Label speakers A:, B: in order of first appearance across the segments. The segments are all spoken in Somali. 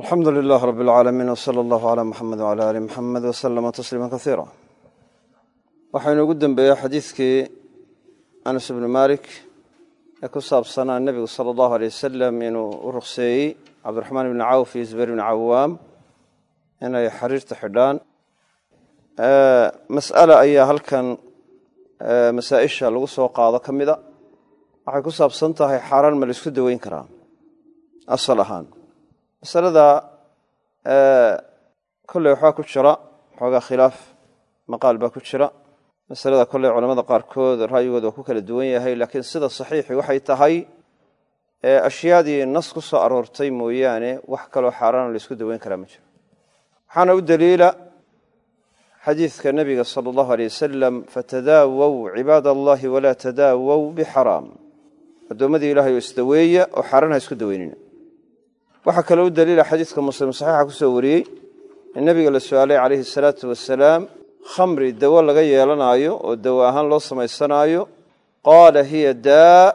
A: alxamdu lilah rab اlcaalamiin wsala allahu cala muxamed wcala ali muxamed waslama tasliima kasiira waxaa inoogu dembeeya xadiidkii anas ibnu malik ee ku saabsanaa nebigu sala allahu aleyh wasalam inuu u ruqseeyey cabdiraxmaan ibni cawf iyo zubayr ibni cawaam inay xariirta xidhaan. Mas'ala ayaa halkan masaa-isha lagu soo qaado ka mida waxay ku saabsan tahay xaaraan ma la isku daweyn karaa? Asal ahaan masalada kolley waxbaa ku jira xoogaa khilaaf maqaal baa ku jira. Masalada kolley culamada qaarkood ra'yigooda waa ku kala duwan yahay laakiin sida saxiixi waxay tahay ashyaadii nas ku soo aroortay mooyaane wax kaloo xaaraano la isku daweyn karaa ma jiro. Waxaana u daliila xadiidka nebiga sala allahu aleyh wasalam fatadaawow cibaad allahi walaa tadaawow bixaraam. Addoommadii ilahay oo isdaweeya oo xaaraan ha isku daweynina waxaa kaloo u daliila xadiidka muslim saxiixa ku soo wariyey in nebiga la su'aalay calayhi asalaatu wasalaam khamri dawo laga yeelanaayo oo dawo ahaan loo samaysanaayo qaala hiya daa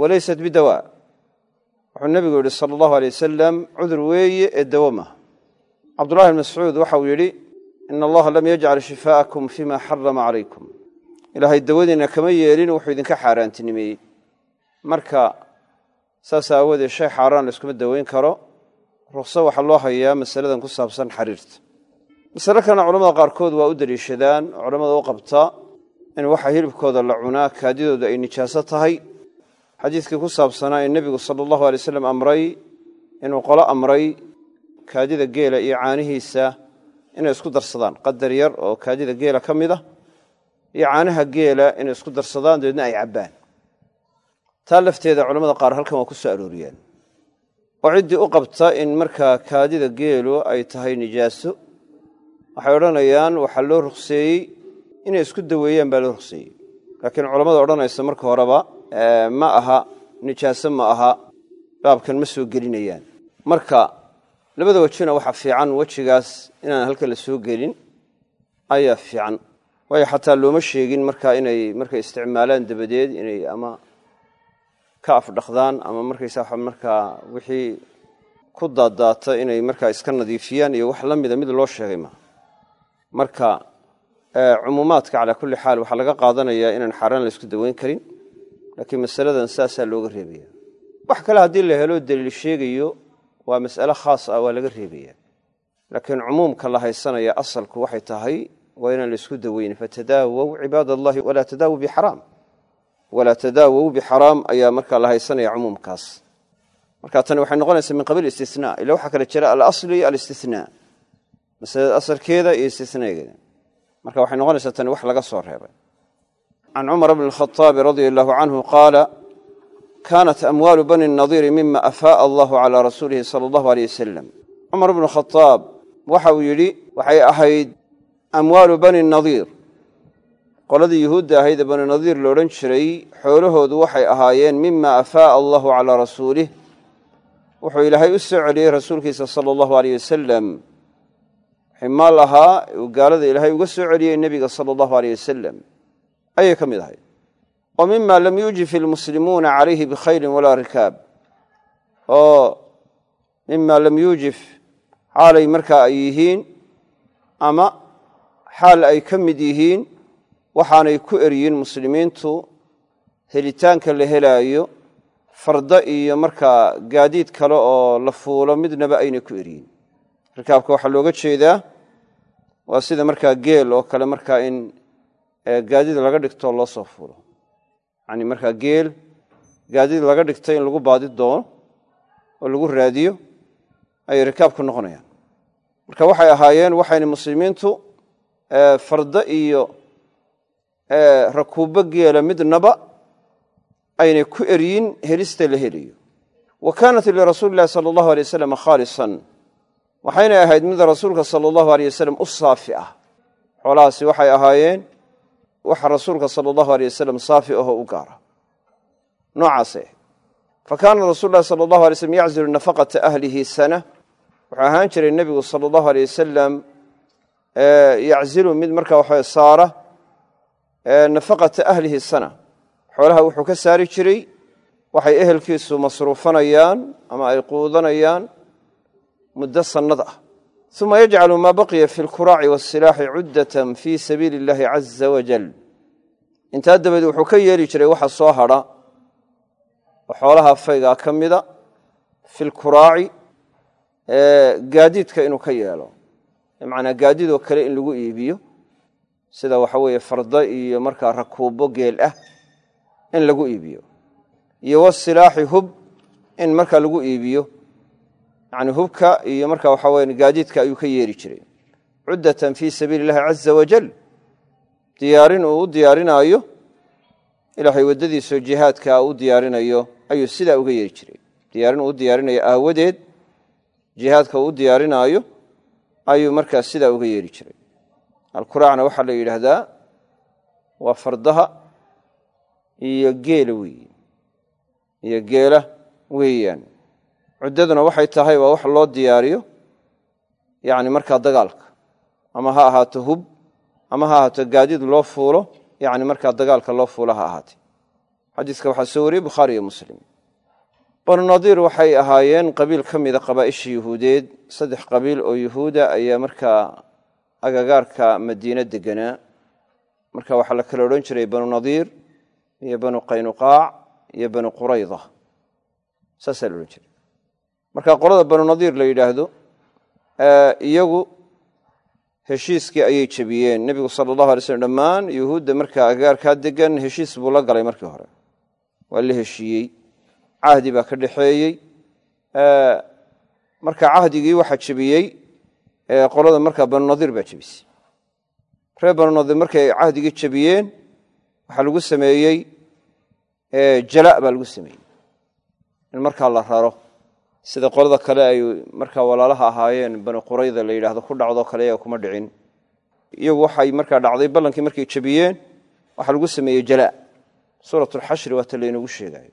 A: walaysat bidawaa wuxuu nebigu yidhi sala allahu aley wasalam cudur weeye ee dawo maha cabdullahi bn mascuud waxauu yidhi ina allaha lam yajcal shifaa'akum fima xarama calaykum. Ilaahay dawadiinna kama yeelin wuxuu idinka xaaraantinimeeyey. Marka saas aawoodee shay xaaraan la iskuma daweyn karo. Ruqso waxaa loo hayaa masaladan ku saabsan xariirta masale kalena culamada qaarkood waa u deliishadaan oo culammada u qabta in waxa hilibkooda la cunaa kaadidooda ay nijaaso tahay. Xadiidkii ku saabsanaa in nebigu sala allahu alay wasalam amray inuu qolo amray kaadida geela iyo caanihiisa inay isku darsadaan. Qadar yar oo kaadida geela ka mid ah iyo caanaha geela inay isku darsadaan dabeedna ay cabbaan taa lafteeda culamada qaar halkan waa ku soo arooriyaan oo ciddii u qabta in markaa kaadida geelu ay tahay nijaaso waxay odhanayaan waxaa loo ruqseeyey inay isku daweeyaan baa loo ruqseeyey. Laakiin culammada odhanaysa marka horeba ma aha nijaaso ma aha baabkan ma soo gelinayaan. Marka labada wejina waxaa fiican wejigaas inaan halkan la soo gelin ayaa fiican. Waayo xataa looma sheegin markaa inay markay isticmaalaan dabadeed inay ama ka afdhaqdaan ama markaysa markaa wixii ku daadaata inay markaa iska nadiifiyaan iyo wax la mid loo sheegay maa marka cumuumaadka calaa kulli xaal waxaa laga qaadanayaa inaan xaaraan la isku daweyn karin laakiin masaladan saasaa looga reebaya wax kale haddii la helo daliil sheegayo waa mas'ale khaas ah waa laga reebaya laakiin cumuumka la haysanaya asalku waxay tahay waa inaan la isku daweyn fatadaawow cibaad allahi walaa tadaawow bixaraam walaa tadaawow bixaraam ayaa markaa la haysanaya cumuumkaas. Marka tani waxay noqonaysaa min qabiil istina ila waxaa kale jira alaslu iyo alistina masalada asalkeeda iyo istinageeda marka waxay noqonaysaa tani wax laga soo reebay. Can cumar bni alkhaaabi radia allahu canhu qaala kaanat amwaalu bani nadiiri mima afaaa allahu calaa rasuulihi sala allahu aleyh wasalam cumar bnu khadaab waxa uu yidhi waxay ahayd amwaalu bani nadiir qoladii yuhuudda ahayd ee bani nadiir la odhan jiray xoolahoodu waxay ahaayeen mima afaaa allahu calaa rasuulih wuxuu ilaahay u soo celiyey rasuulkiisa sala allahu aleyh wasalam wixii maal ahaa uu gaalada ilaahay uga soo celiyey nebiga sala allahu aleyh wasalam ayay ka mid ahayd. Oo mima lam yuujif ilmuslimuuna calayhi bikhayrin walaa rikaab. Oo mima lam yuujif xaalay markaa ay yihiin ama xaal ay ka mid yihiin waxaanay ku eryin muslimiintu helitaanka la helaayo farda iyo markaa gaadiid kale oo la fuulo midnaba aynay ku eryin rikaabka waxaa looga jeedaa waa sida markaa geel oo kale markaa in gaadiid laga dhigto loo soo fuulo. Yani markaa geel gaadiid laga dhigto in lagu baadi doono oo lagu raadiyo ayay rikaabku noqonayaan. Marka waxay ahaayeen waxayna muslimiintu farda iyo rakuubo geela midnaba aynay ku eryin helista la helayo wa kaanat lirasuuli illahi sala allahu alay wasalam khaalisan. Waxaynay ahayd mid rasuulka sala allahu aleyh wasalam u saafi ah. Xoolahaasi waxay ahaayeen waxa rasuulka sala allahu aleyh wasalam saafi ahoo u gaara. Noocaasay ahayd fa kaana rasul lahi sala allahu alay slm yaczilu nafaqata ahlihi sana. Wuxuu ahaan jiray nebigu sala allahu aleyh wasalam yaczilu mid markaa waxa saara nafaqata ahlihi sana. Xoolaha wuxuu ka saari jiray waxay ehelkiisu masruufanayaan ama ay quudanayaan muddo sannad ah. Uma yajcalu maa baqiya fi lkuraaci waasilaaxi cuddatan fii sabiili illaahi caza wajal intaa dabadeed wuxuu ka yeeli jiray waxa soo hadha oo xoolaha faygaa ka mida fi lkuraaci gaadiidka inuu ka yeelo. Macnaa gaadiidoo kale in lagu iibiyo sida waxa weeye farda iyo markaa rakuubo geel ah in lagu iibiyo. Iyo wasilaaxi hub in markaa lagu iibiyo. Yani hubka iyo marka waxa weya gaadiidka ayuu ka yeeri jiray. Cuddatan fii sabiili illahi caza wajal diyaarin uu u diyaarinaayo ilaahay waddadiisao jihaadka u diyaarinayo ayuu sidaa uga yeeri jiray. Diyaarin uu u diyaarinayo aawadeed. Jihaadka uu u diyaarinaayo ayuu markaa sidaa uga yeeri jiray alkuraacna waxaa la yidhaahdaa waa fardaha iyo geela weeye iyo geela weeyaan. Cuddaduna waxay tahay waa wax loo diyaariyo yani markaa dagaalka. Ama ha ahaato hub ama ha ahaato gaadiid loo fuulo yani markaa dagaalka loo fuulo ha ahaatee. Xadiiska waxaa soo wariyey bukhaari iyo muslim. Banu nadiir waxay ahaayeen qabiil ka mida qabaa'isha yuhuudeed. Saddex qabiil oo yuhuuda ayaa markaa agagaarka madiine deganaa marka waxaa la kala odhan jiray banu nadiir iyo banu qaynuqaac iyo banu qurayda saasaa la odhan jiray. Marka qolada banu nadiir la yidhaahdo iyagu heshiiskii ayay jebiyeen. Nebigu sala allahu alay slm dhammaan yuhuudda markaa agagaarkaa degan heshiis buu la galay markii hore. Waa la heshiiyey. Cahdi baa ka dhexeeyey marka cahdigii waxaa jebiyey qolada markaa banu nadiir baa jebisay reer banu nadiir markay cahdigii jebiyeen waxaa lagu sameeyey jala baa lagu sameeyey. In markaa la raro. Sida qolada kale ay markaa walaalaha ahaayeen banu qurayda la yidhaahdo ku dhacdoo kale iyaga kuma dhicin. Iyagu waxay markaa dhacday ballankii markay jebiyeen waxaa lagu sameeyey jala. Suuratulxashri waata laynagu sheegayo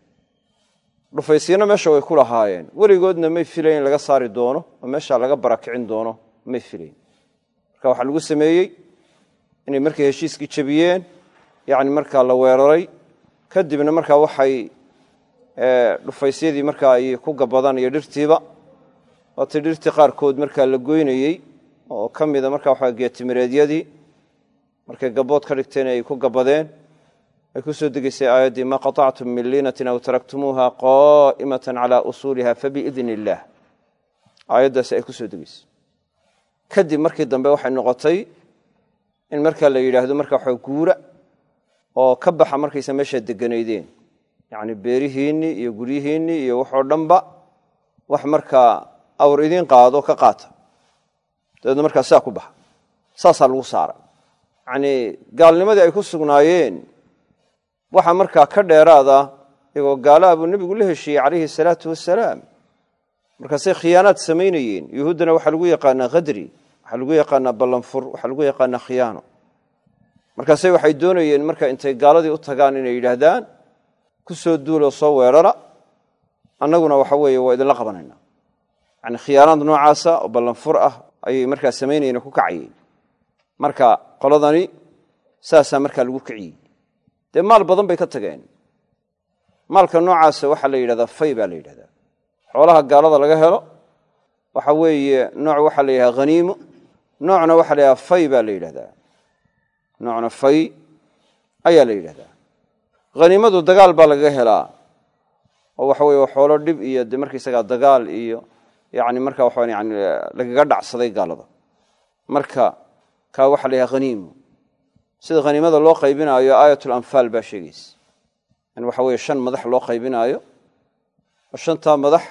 A: dhufaysyana meesha way ku lahaayeen. Weligoodna may filayn laga saari doono oo meesha laga barakicin doono may filayn. Marka waxaa lagu sameeyey inay markay heshiiskii jebiyeen yani markaa la weeraray kadibna markaa waxay dhufaysyadii markaa ay ku gabadaan iyo dhirtiiba. Waatay dhirtii qaarkood markaa la goynayey oo ka mida markaa waxa geetimireedyadii markay gabood ka dhigteen ay ku gabadeen ay ku soo degeysay aayaddii ma qaطactum min liinatin aw taraktumuuha qaa'imatan calaa usuuliha fabiidni illaah aayaddaasi ay ku soo degeysay kadib markii dambe waxay noqotay in markaa la yidhaahdo markaa waxa guura oo ka baxa markaysa meeshaa deganaydeen. Yacni beerihiinnii iyo guryihiinnii iyo waxoo dhanba wax markaa awr idiin qaado ka qaata. Dabeedna markaa saa ku baxa. Saasaa lagu saaray yacnii gaalnimadii ay ku sugnaayeen waxa markaa ka dheeraada iyagoo gaalaha buu nebigu la heshiiyey calayhi salaatu wasalaam markaasay khiyaanaad samaynayeen yuhuuddana waxaa lagu yaqaanaa khadri waxaa lagu yaqaanaa ballanfur waxaa lagu yaqaanaa khiyaano. Markaase waxay doonayeen marka intay gaaladii u tagaan inay yidhaahdaan ku soo duuloo soo weerara annaguna waxa weeye waa idinla qabanayna. Yani khiyaanaad noocaasa oo ballanfur ah ayay markaa samaynayeen ku kacayeen. Marka qoladani saasaa markaa lagu kiciyey. Dee maal badan bay ka tageen. Maalka noocaasa waxaa la yidhahdaa fay baa la yidhahdaa xoolaha gaalada laga helo waxa weeye nooc waxaa la yidhahdaa haniimo noocna waxaa la yidhahdaa fay baa la yidhahdaa. Noocna fay ayaa la yidhahdaa. Haniimadu dagaal baa lagaga helaa oo waxa weye xoolo dhib iyo de markaysagaa dagaal iyo yani marka waxa yani lagaga dhacsaday gaalada. Marka kaa waxaa la yidhaha haniimo sida haniimada loo qaybinaayo aayatulanfaal baa sheegaysa. In waxa weye shan madax loo qaybinaayo oo shantaa madax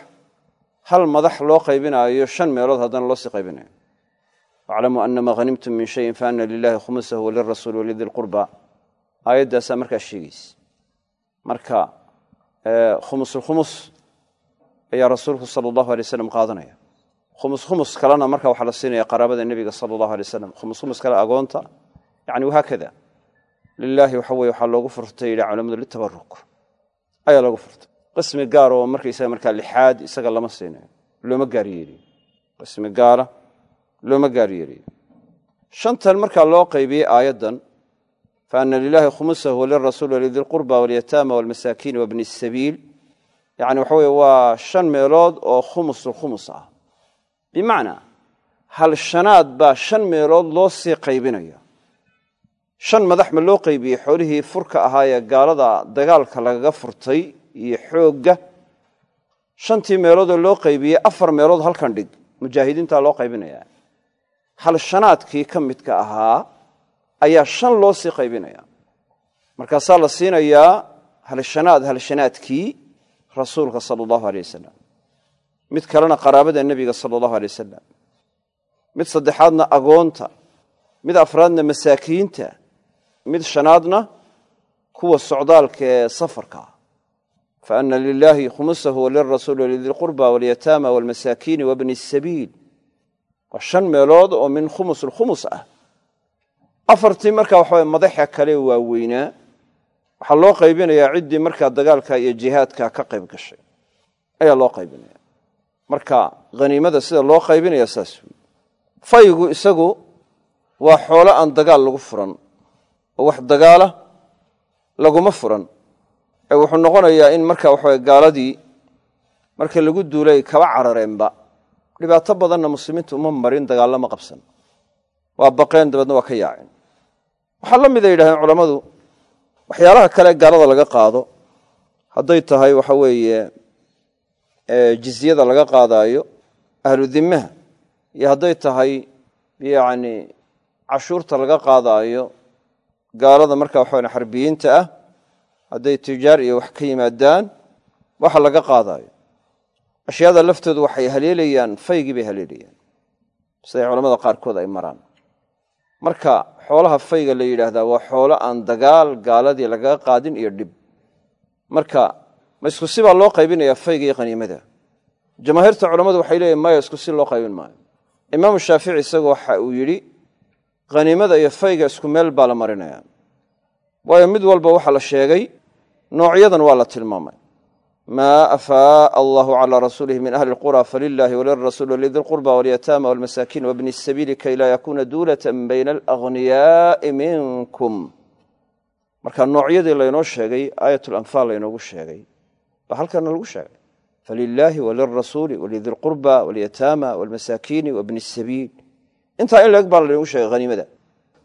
A: hal madax loo qaybinaayo shan meelood haddana loosii qaybinayo. Waclamuu anama hanimtum min shayin faana lilahi khumusahu walirasuuli walidi lqurba aayaddaasaa markaa sheegaysa marka khumusulkhumus ayaa rasuulku sala allahu alay waslam qaadanaya. Khumus khumus kalena marka waxaa la siinaya qaraabada nebiga sala allahu alay wasalam khumus khumus kale agoonta yani wahaakada lilaahi waxa weye waxaa loogu furtay yidha culamadu litabaruk ayaa loogu furtay qismi gaar oo markaysaga markaa lixaad isaga lama siinayo looma gaar yeeliyo qismi gaara looma gaar yeeliyo shantan markaa loo qaybiyey aayaddan faana lilaahi khumusahu walirasuul walidi lqurba walyataama walmasaakiin wabni sabiil. Yani waxa weye waa shan meelood oo khumusulkhumus ah. Bimacnaa hal shanaad baa shan meelood loo sii qaybinaya shan madax ma loo qaybiyey xoolihii furka ahaa ee gaalada dagaalka lagaga furtay iyo xoogga. Shantii meeloodoo loo qaybiyey afar meelood halkan dhig. Mujaahidiintaa loo qaybinayaa hal shanaadkii ka midka ahaa ayaa shan loo sii qaybinaya. Markaasaa la siinayaa halshanaad halshanaadkii rasuulka sala allahu aley wasalam mid kalena qaraabada nebiga sala allahu aley wasalam mid saddexaadna agoonta. Mid afraadna masaakiinta. Mid shanaadna kuwa socdaalka ee safarka ah fa ana lilaahi khumusahu walirasuuli walidilqurba walyataama walmasaakiini wabni asabiil waa shan meelood oo min khumus lkhumus ah afartii markaa waxaw madaxa kale waaweynaa waxaa loo qaybinayaa ciddii markaa dagaalka iyo jihaadka ka qayb gashay ayaa loo qaybinaya marka haniimada sida loo qaybinaya saas wey faygu isagu waa xoolo aan dagaal lagu furan oo wax dagaala laguma furan wuxuu noqonayaa in marka waxaw gaaladii marka lagu duulay kaba carareenba dhibaato badanna muslimiintu uma marin dagaallama qabsan. Waa baqeen dabeedna waa ka yaaceen. Waxaa la mid a yidhahdeen culammadu waxyaalaha kale gaalada laga qaado hadday tahay waxa weeye jizyada laga qaadaayo ahlu dimaha iyo hadday tahay yacni cashuurta laga qaadaayo gaalada marka waxawe xarbiyiinta ah hadday tijaar iyo wax ka yimaadaan waxa laga qaadaayo ashyaada laftoodu waxay haleelayaan faygii bay haleelayaan. Siday culamada qaarkood ay maraan. Marka xoolaha fayga la yidhaahdaa waa xoolo aan dagaal gaaladii lagaga qaadin iyo dhib. Marka ma isku si baa loo qaybinayaa fayga iyo haniimada jamaahiirta culammadu waxay leeyihiin maya isku si loo qaybin maayo. Imaamu shaafici isagu waxa uu yidhi haniimada iyo fayga isku meel baa la marinaya waayo mid walba waxaa la sheegay noocyadan waa la tilmaamay. Maa afaaa allahu calaa rasuulihi min ahli lqura falilaahi walirasuuli walidi lqurba walyataama walmasaakiin wabni sabiili kay laa yakuuna duulatan bayna alaghniyaai minkum. Marka noocyadii laynoo sheegay aayatulanfaal laynoogu sheegay. Baa halkana lagu sheegay. Falilaahi walirasuuli walidi lqurba walyataama walmasaakiini wabni sabiil intaa in laeg baa laynoogu sheegay haniimada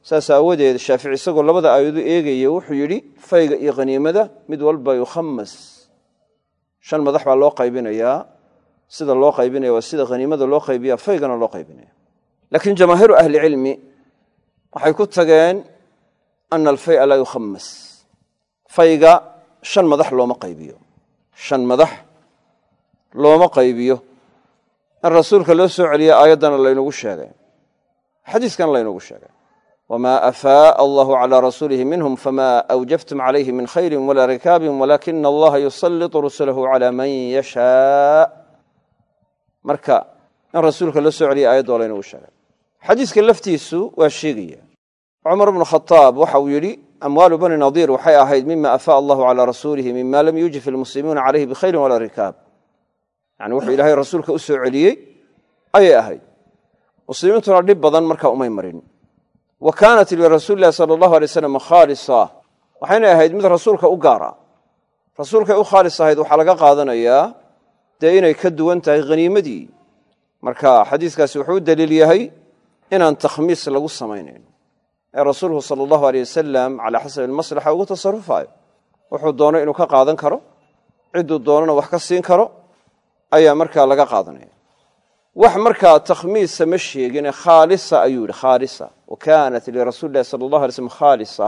A: saas aawadeed shaafici isagoo labada aayado eegaya wuxuu yidhi fayga iyo haniimada mid walba yukhamas shan madax baa loo qaybinayaa. Sida loo qaybinaya waa sida haniimada loo qaybiya faygana loo qaybinaya laakiin jamaahiiru ahlicilmi waxay ku tageen ana alfaya laa yukhamas fayga shan madax looma qaybiyo. Shan madax looma qaybiyo. In rasuulka loo soo celiya aayaddana laynagu sheegay. Xadiiskana laynagu sheegay wma afaaa allahu calaa rasuulihi minhum fama awjaftum calayhi min khayri walaa rikaabin walakina allaha yusalitu rusulahu calaa man yashaa marka in rasuulka loo soo celiya aayadda waa laynagu sheegay. Xadiiska laftiisu waa sheegaya cumar bnu khaaab waxa uu yidhi amwaalu bani nadiir waxay ahayd mima afaaa allahu calaa rasuulihi mima lam yujif ilmuslimuuna calayhi bikhayrin walaa rikaab. Yani wuxuu ilaahay rasuulka u soo celiyey ayay ahayd. Muslimiintuna dhib badan markaa umay marin wa kaanat lirasuuli lahi sala allahu alay slam khaalisa. Waxaynay ahayd mid rasuulka u gaara. Rasuulkay u khaalis ahayd waxaa laga qaadanayaa dee inay ka duwan tahay haniimadii marka xadiiskaasi wuxuu u daliil yahay inaan takhmiis lagu samaynayn. Ee rasuulku sala allahu aleyh wasalam calaa xasabi almaslaxa ugu tasarufaayo wuxuu doono inuu ka qaadan karo. Cidduu doonana wax ka siin karo ayaa markaa laga qaadanaya wax markaa takhmiisa ma sheegine khaalisa ayuu yidhi khaalisa. Wa kaanat lirasuuli lahi sala allahu alay slm khaalisa.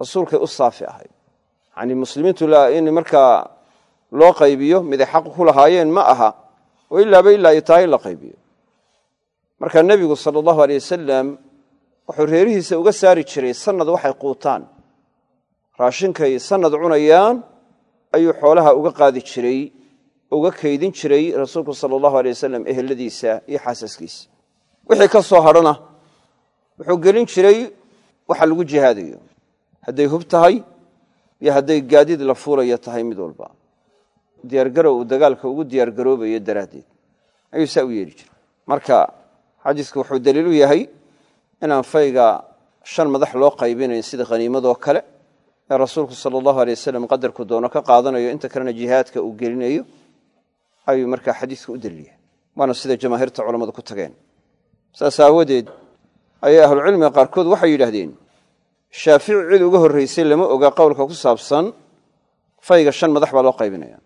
A: Rasuulkay u saafi ahayd yani muslimiintu in markaa loo qaybiyo miday xaq ku lahaayeen ma aha oo ilaaba ilaa ay tahay in la qaybiyo. Marka nebigu sala allahu aleyh wasalam wuxuu reerihiisa uga saari jiray sanad waxay quutaan. Raashinkay sanad cunayaan ayuu xoolaha uga qaadi jiray uga kaydin jiray rasuulku sala allahu aley wasalam eheladiisa iyo xaasaskiisa. Wixii ka soo hadhana wuxuu gelin jiray waxa lagu jihaadayo. Hadday hub tahay iyo hadday gaadiid la fuulayo tahay mid walba. Diyaargarow uu dagaalka ugu diyaargaroobayo daraaddeed. Ayuu saa u yeeli jiray. Marka xadiisku wuxuu daliil u yahay inaan fayga shan madax loo qaybinayn sida khaniimadoo kale ee rasuulku sala allahu aley wasalam qadarku doono ka qaadanayo inta kalena jihaadka uu gelinayo ayuu markaa xadiisku u daliil yahay waana sida jamaahiirta culammadu ku tageen. Saas aawadeed ayay ahlucilmiga qaarkood waxay yidhaahdeen shaafici cid uga horraysay lama oga qowlka ku saabsan fayga shan madax baa loo qaybinaya.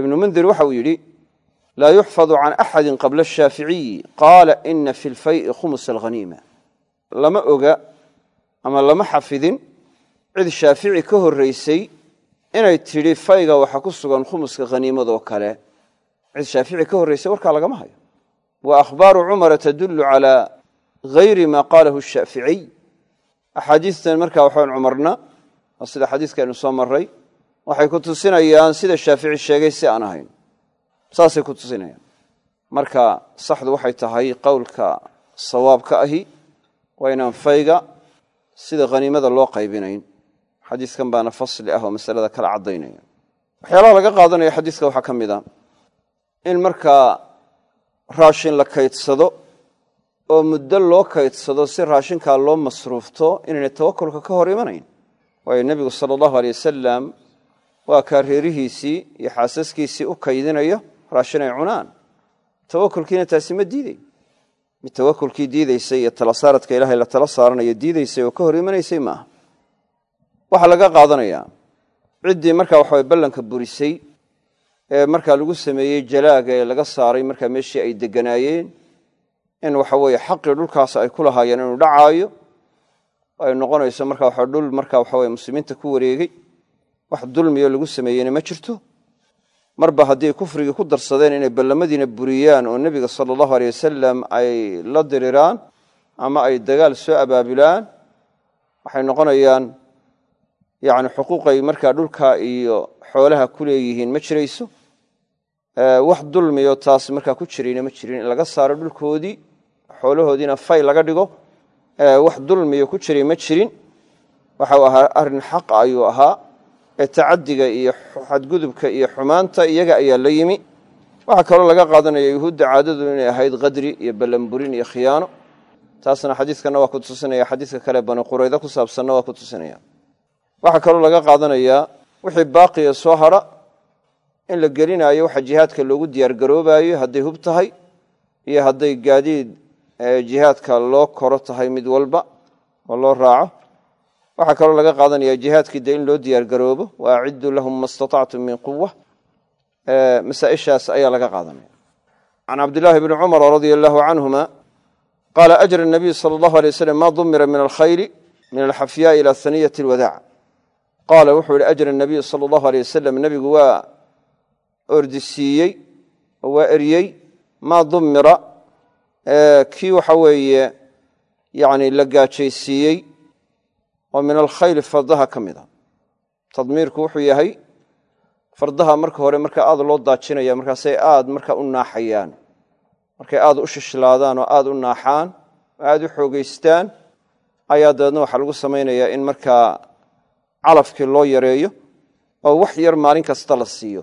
A: Ibnu mundir waxa uu yidhi laa yuxfadu can axadin qabla ashaaficiyi qaala ina fi lfay'i khumus alghaniima. Lama oga ama lama xafidin cid shaafici ka horraysay inay tidhi fayga waxa ku sugan khumuska khaniimadoo kale cid shaafici ka horraysay warkaa lagama hayo. Wa akhbaaru cumara tadullu calaa hayri maa qaalahu shaaficiy axaadiistan markaa waxaan cumarna waa sida xadiiskaynu soo maray waxay ku tusinayaan sida shaafici sheegay si aan ahayn. Saasay ku tusinayaan. Marka saxdu waxay tahay qowlka sawaabka ahi waa inaan fayga sida khaniimada loo qaybinayn. Xadiiskan baana fasli ah oo masalada kala caddaynaya waxyaalaha laga qaadanaya xadiiska waxaa ka mid a in markaa raashin la kaydsado oo muddo loo kaydsado si raashinkaa loo masruufto inaynay tawakulka ka hor imanayn. Waayo nebigu sala allahu aley wasalam waa kaa reerihiisii iyo xaasaskiisii u kaydinaya raashin ay cunaan. Tawakulkiina taasi ma diiday mid tawakulkii diidaysay iyo talasaaradka ilaahay la tala saaranayo diidaysay oo ka hor imanaysay maaha. Waxaa laga qaadanayaa ciddii markaa waxawa ballanka burisay markaa lagu sameeyey jalaaga ee laga saaray markaa meeshii ay deganaayeen in waxa weeye xaqii dhulkaas ay ku lahaayeen inuu dhacaayo ay noqonayso marka waxa dhul marka waxa weye muslimiinta ku wareegey wax dulmiyo lagu sameeyeyna ma jirto. Marba haddii kufrigii ku darsadeen inay ballamadiina buriyaan oo nebiga sala allahu aleyh wasalam ay la diriraan ama ay dagaal soo abaabulaan waxay noqonayaan yacni xuquuqay markaa dhulka iyo xoolaha ku leeyihiin ma jirayso wax dulmiyo taas markaa ku jirayna ma jirin in laga saaro dhulkoodii xoolahoodiina fay laga dhigo. Wax dulmiyo ku jiray ma jirin waxau ahaa arrin xaqa ayuu ahaa. Ee tacadiga iyo xadgudubka iyo xumaanta iyaga ayaa la yimi. Waxaa kaloo laga qaadanaya yuhuudda caadadu inay ahayd qadri iyo ballanburin iyo khiyaano. Taasna xadiiskana waa ku tusinaya xadiiska kale bani qurayda ku saabsanna waa ku tusinaya. Waxaa kaloo laga qaadanayaa wixii baaqiya soo hadha in la gelinaayo waxa jihaadka loogu diyaargaroobayo hadday hub tahay iyo hadday gaadiid jihaadka loo koro tahay mid walba oo loo raaco. Waxaa kaloo laga qaadanaya jihaadkii dee in loo diyaargaroobo wa aciduu lahum ma statactum min quwa masaaishaas ayaa laga qaadanaya. Can cabdillaahi bni cumar radia allahu canhuma qaala ajra nabiy sala allahu alay waslm ma dumira min alkhayli min alxafyaa ila haniyati alwadaac qaala wuxuu yihi ajra nabiy sala allahu aleyh wasalam nebigu waa ordisiiyey oo waa eryey maa dumira kii waxa weeye yani la gaajaysiiyey oo min alkhayli fardaha ka mid a tadmiirku wuxuu yahay fardaha marka hore marka aad loo daajinaya markaasay aad marka u naaxayaan markay aad u shishlaadaan oo aad u naaxaan oo aad u xoogeystaan ayaa dabeedna waxaa lagu samaynayaa in markaa calafkii loo yareeyo oo wax yar maalin kasta la siiyo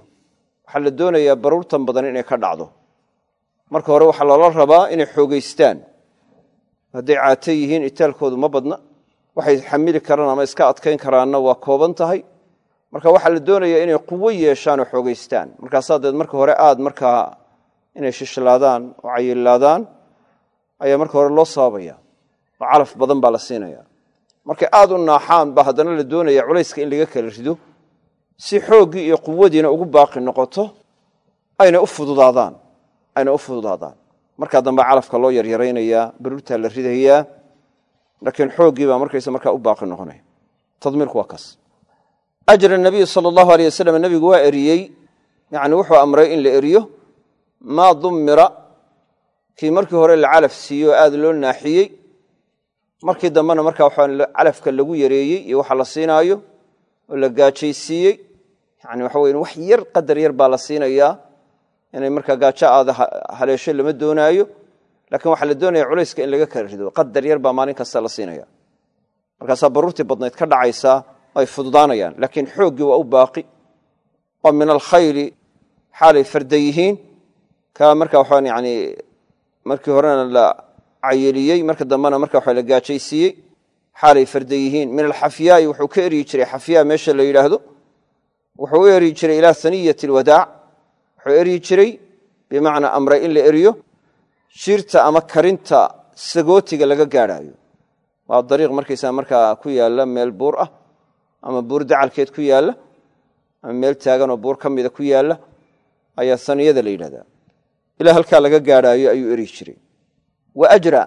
A: waxaa la doonayaa baruurtan badan inay ka dhacdo. Marka hore waxaa loola rabaa inay xoogeystaan hadday caata yihiin itaalkoodu ma badna. Waxay xamili karaan ama iska adkayn karaanna waa kooban tahay. Marka waxaa la doonayaa inay quwo yeeshaan oo xoogeystaan markaasaa deed marka hore aad markaa inay shishlaadaan oo cayilaadaan ayaa marka hore loo sababaya oo calaf badan baa la siinaya markay aad u naaxaan baa haddana la doonaya culayska in laga kala rido si xooggii iyo quwadiina ugu baaqi noqoto ayna u fududaadaan ayna u fududaadaan. Markaa dambe calafka loo yaryaraynayaa baruurtaa la ridayaa laakiin xooggii baa markaysa markaa u baaqi noqonaya. Tadmiirku waa kaas. Ajra nabiy sala allahu aleyh wasalam nebigu waa eriyey. Yani wuxuu amray in la eriyo. Maa dummira kii markii hore la calaf siiyey oo aad loo naaxiyey markii dambena markaa waxaa calafka lagu yareeyey iyo waxa la siinaayo oo la gaajaysiiyey yani waxa weye wax yar qadar yar baa la siinayaa inay markaa gaajo aada haleesho lama doonaayo. Lakiin waxaa la doonaya culayska in laga kala qadar yar baa maalin kasta la siinaya markaasaa baruurtii badnayd ka dhacaysaa ay fududaanayaan. Laakiin xooggii waa u baaqi. Oo min alkhayli xaalay farda ka marka waxaa yani markii horena la cayeliyey marka dambena marka waxa la gaajaysiiyey. Xaalay farda min alxafyaai wuxuu ka eryi jiray xafyaa meesha la yidhaahdo wuxuu u eryi jiray ilaa haniyati alwadaac wuxuu eryi jiray bimacnaa amray in la eriyo. Jiirta ama karinta sagootiga laga gaadhaayo. Waa dariiq markaysaa markaa ku yaalla meel buur ah ama buur dacalkeed ku yaalla ama meel taagan oo buur ka mida ku yaalla ayaa saniyada la yidhahdaa. Ilaa halkaa laga gaadhaayo ayuu eri jiray. Wa ajra.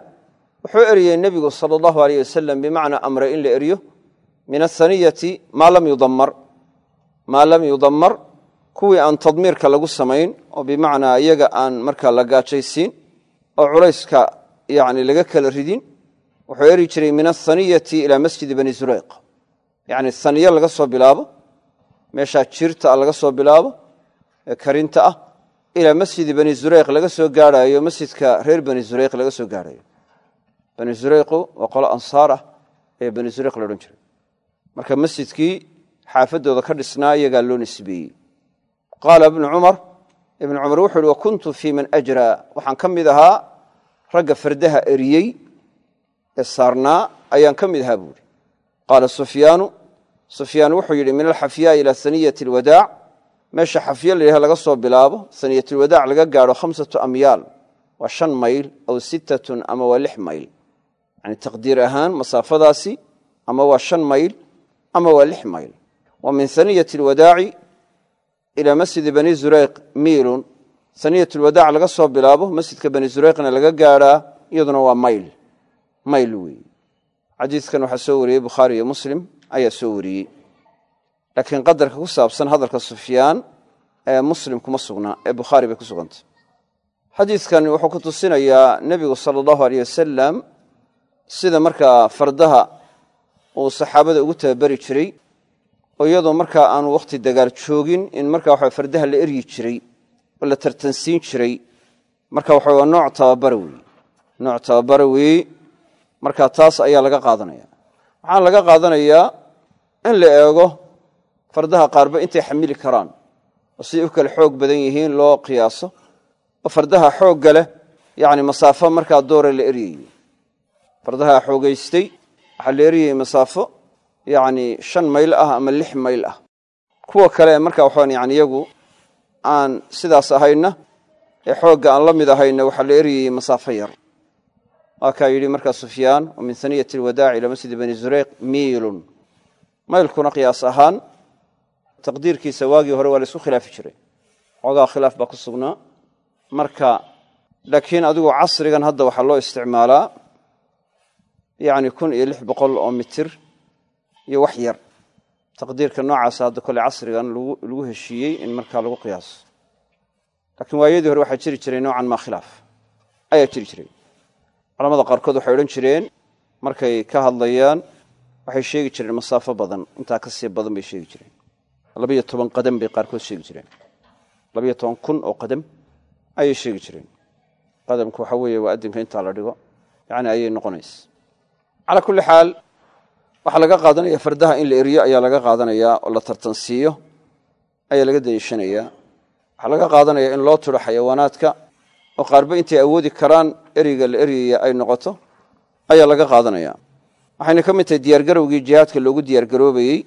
A: Wuxuu eriyey nebigu sala allahu aleyh wasalam bimacnaa amray in la eriyo. Min asaniyati maa lam yudammar maa lam yudammar kuwii aan tadmiirka lagu samayn oo bimacnaa iyaga aan markaa la gaajaysiin oo culayska yani laga kala ridin wuxuu eri jiray min asaniyati ilaa masjidi bani zureyq yani saniyo laga soo bilaabo meeshaa jirta ah laga soo bilaabo ee karinta ah ilaa masjidi bani zureyq laga soo gaadhaayo masjidka reer bani zureyq laga soo gaadhayo bani zureyqu waa qolo ansaar ah ee bani zureyq la odhan jiray. Marka masjidkii xaafadooda ka dhisnaa iyagaa loo nisbeeyey. Qaala ibnu cumar ibnu cumar wuxuu ihi wa kuntu fii man ajraa waxaan ka mid ahaa ragga fardaha eriyey ee saarnaa ayaan ka mid ahaa buuri qaala sufyaanu sufyaan wuxuu yidhi min alxafyaai ilaa saniyati alwadaac. Meesha xafya la yidhaha laga soo bilaabo saniyatulwadaac laga gaadho khamsatu amyaal. Waa shan mayl aw sittatun ama waa lix mayl. Yani taqdiir ahaan masaafadaasi ama waa shan mayl ama waa lix mayl wa min saniyati alwadaaci ilaa masjidi bani zureyq miilun. Saniyat lwadaac laga soo bilaabo masjidka bani zureyqna laga gaadhaa iyaduna waa mayl mayl weeye xadiidkan waxaa soo wariyey bukhaari iyo muslim ayaa soo wariyey. Laakiin qadarka ku saabsan hadalka sufyaan ee muslim kuma sugnaa ee bukhaari bay ku sugantay. Xadiidkan wuxuu ku tusinayaa nebigu sala allahu aleyh wasalam sida markaa fardaha uu saxaabada ugu tababeri jiray oo iyadoo markaa aanu wakhti dagaal joogin in markaa waxa fardaha la eryi jiray oo la tartansiin jiray marka waxa waa nooc tababara weeye nooc tababara weeye marka taas ayaa laga qaadanaya. Waxaana laga qaadanayaa in la eego fardaha qaarba intay xamili karaan oo siday u kale xoog badan yihiin loo qiyaaso oo fardaha xoogga leh yani masaafo markaa doore la eryayey fardaha xoogaystay waxaa la eryayey masaafo yani shan mayl ah ama lix mayl ah. Kuwa kale marka waxaan yani iyagu aan sidaas ahayna ee xoogga aan la mid ahayna waxaa la eryayey masaafo yar. Waa kaa yidhi markaa sufyaan oo min saniyati alwadaaci ilaa masjidi bani zureyq miilun. Maylkuna qiyaas ahaan taqdiirkiisa waagii hore waa la isku khilaafi jiray. Xoogaa khilaaf baa ku sugnaa. Marka laakiin adigu casrigan hadda waxaa loo isticmaalaa yani kun iyo lix boqol oo mitir iyo wax yar. Taqdiirka noocaasa hadda kole casrigan lagu heshiiyey in markaa lagu qiyaaso laakiin waayadii hore waxaa jiri jiray noocan maa khilaaf. Ayaa jiri jiray. Culamada qaarkood waxay odhan jireen markay ka hadlayaan waxay sheegi jireen masaafo badan. Intaa ka badan bay sheegi jireen. Labiyo toban qadam bay qaarkood sheegi jireen. Labiyo toban kun oo qadam ayay sheegi jireen. Qadamku waxa weeye waa adinka intaa la dhigo. Yani ayay noqonaysa calaa kulli xaal waxaa laga qaadanaya fardaha in la eriyo ayaa laga qaadanayaa oo la tartansiiyo ayaa laga daliishanayaa waxaa laga qaadanaya in loo tiro xayawaanaadka oo qaarba intay awoodi karaan ereyga la eryaya ay noqoto ayaa laga qaadanaya. Waxayna ka mid tahay diyaargarowgii jihaadka loogu diyaargaroobayey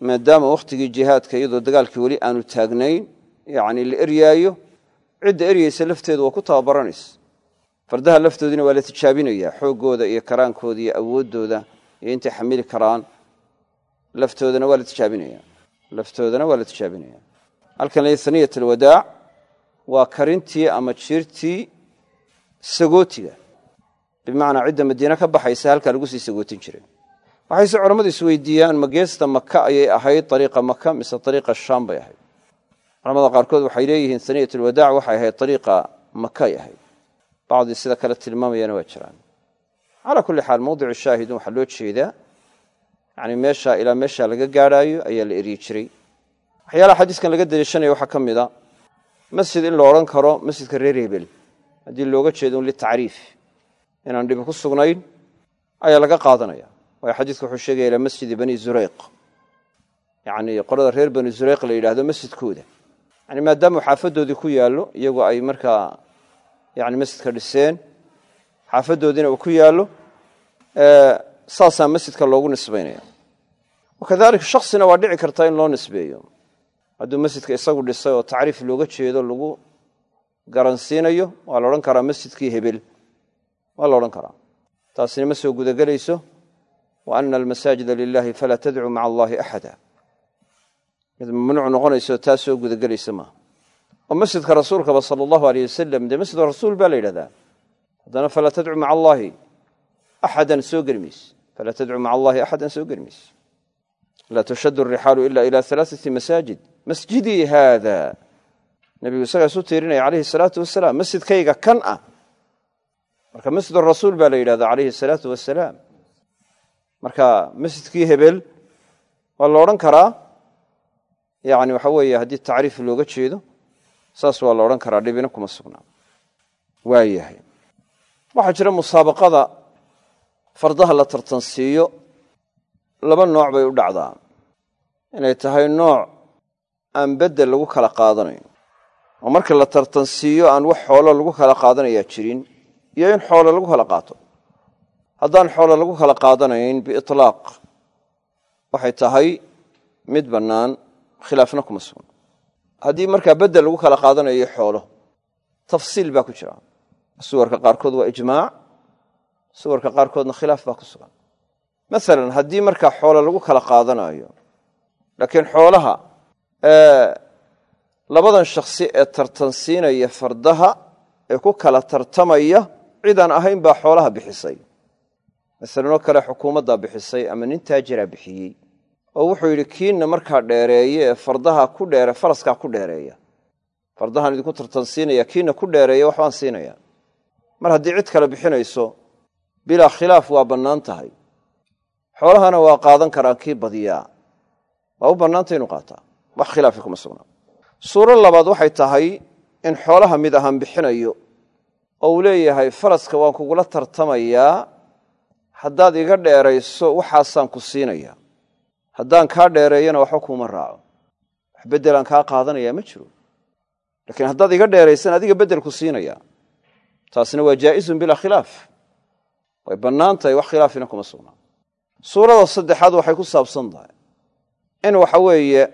A: maadaama wakhtigii jihaadka iyadoo dagaalkii weli aanu taagnayn yani la eryaayo cidda eryeysa lafteedu waa ku tababaranaysa. Fardaha laftoodina waa la tijaabinaya xooggooda iyo karaankooda iyo awooddooda iyo intay xamili karaan laftoodana waa la tijaabinaya. Laftoodana waa la tijaabinaya. Halkan la saniyat alwadaac waa karintii ama jiirtii sagootiga. Bimacnaa cidda madiine ka baxaysa halkaa lagu sii sagootin jiray waxayse culammadu isweydiiyaan ma geesta maka ayay ahayd ariiqa maka mise ariiqa shaam bay ahayd. Culamada qaarkood waxay leeyihiin saniyat alwadaac waxay ahayd ariiqa makay ahayd. Bacdii sida kale tilmaamayana waa jiraan calaa kulli xaal mawdicu shaahidun waxaa loo jeedaa. Yani meesha ilaa meesha laga gaadhaayo ayaa la eryi jiray. Waxyaalaha xadiiskan laga daliishanaya waxaa ka mid a masjid in la odhan karo masjidka reer hebel. Haddii looga jeedo un litacriif inaan dhibi ku sugnayn ayaa laga qaadanaya. Waayo xadiidku wuxuu sheegaya ilaa masjidi bani zureyq yani qolada reer bani zureyq la yidhahdo masjidkooda. Yani maadaama xaafadoodii ku yaallo iyagu ay markaa yani xaafadoodiina uu ku yaallo saasaa masjidka loogu nisbaynaya. Wakadalika shaksina waa dhici karta in loo nisbeeyo. Hadduu masjidka isagu dhisay oo tacriif looga jeedo lagu garansiinayo waa la odhan karaa masjidkii hebel. Waa la odhan karaa. Taasina ma soo gudagelayso. Wa ana almasaajida lilahi falaa tadcuu maca allahi axada. Mid mamnuuc noqonayso taa soo gudagelaysa maaha oo masjidka rasuulkaba sala allahu aleyh wasalam dee masjid rasuul baa la yidhahdaa haddana falaa tadcuu maca allaahi axadan soo geli mayse falaa tadcuu maca allahi axadan soo geli mayse laa tushaddu arixaalu ila ila alaaati masaajid. Masjidii haada. Nebigu isagaa isu tiirinaya calayhi salaatu wasalaam masjidkayga kan ah. Marka masjid rasuul baa la yidhahda calayhi salaatu wasalaam. Marka masjidkii hebel waa la odhan karaa yani waxa weeye haddii tacriif looga jeedo saas waa la waxaa jira musaabaqada fardaha la tartansiiyo. Laba nooc bay u dhacdaa. Inay tahay nooc aan beddel lagu kala qaadanayn. Oo marka la tartansiiyo aan wax xoolo lagu kala qaadanayaa jirin iyo in xoolo lagu kala qaato. Haddaan xoolo lagu kala qaadanayn biitlaaq waxay tahay mid bannaan khilaafna kuma sugna haddii markaa beddel lagu kala qaadanayo xoolo tafsiil baa ku jira suwarka qaarkood waa ijmaac suwarka qaarkoodna khilaaf baa ku sugan. Masalan haddii markaa xoolo lagu kala qaadanayo laakiin xoolaha labadan shakhsi ee tartansiinaya fardaha ee ku kala tartamaya cidaan ahayn baa xoolaha bixisay. Masalanoo kale xukuumaddaa bixisay ama nin taajiraa bixiyey oo wuxuu yidhi kiinna markaa dheereeye ee fardaha ku dheere faraskaa ku dheereeya. Fardahaan idinku tartansiinaya kiinna ku dheereeya waxbaan siinaya mar haddii cid kale bixinayso bilaa khilaaf waa bannaan tahay. Xoolahana waa qaadan karaan kii badiyaa. Waa u bannaanta inu qaataa. Wax khilaafi kuma sugnaa suuro labaad waxay tahay in xoolaha mid ahaan bixinayo oo uu leeyahay faraska waan kugula tartamayaa haddaad iga dheerayso waxaasaan ku siinaya. Haddaan kaa dheereeyana waxba kuuma raaco. Wax beddelaan kaa qaadanayaa ma jiro. Laakiin haddaad iga dheeraysan adiga beddelku siinaya taasina waa jaa'izun bilaa khilaaf. Way bannaan tahay wax khilaafina kuma sugnaa suurada saddexaad waxay ku saabsan tahay in waxa weeye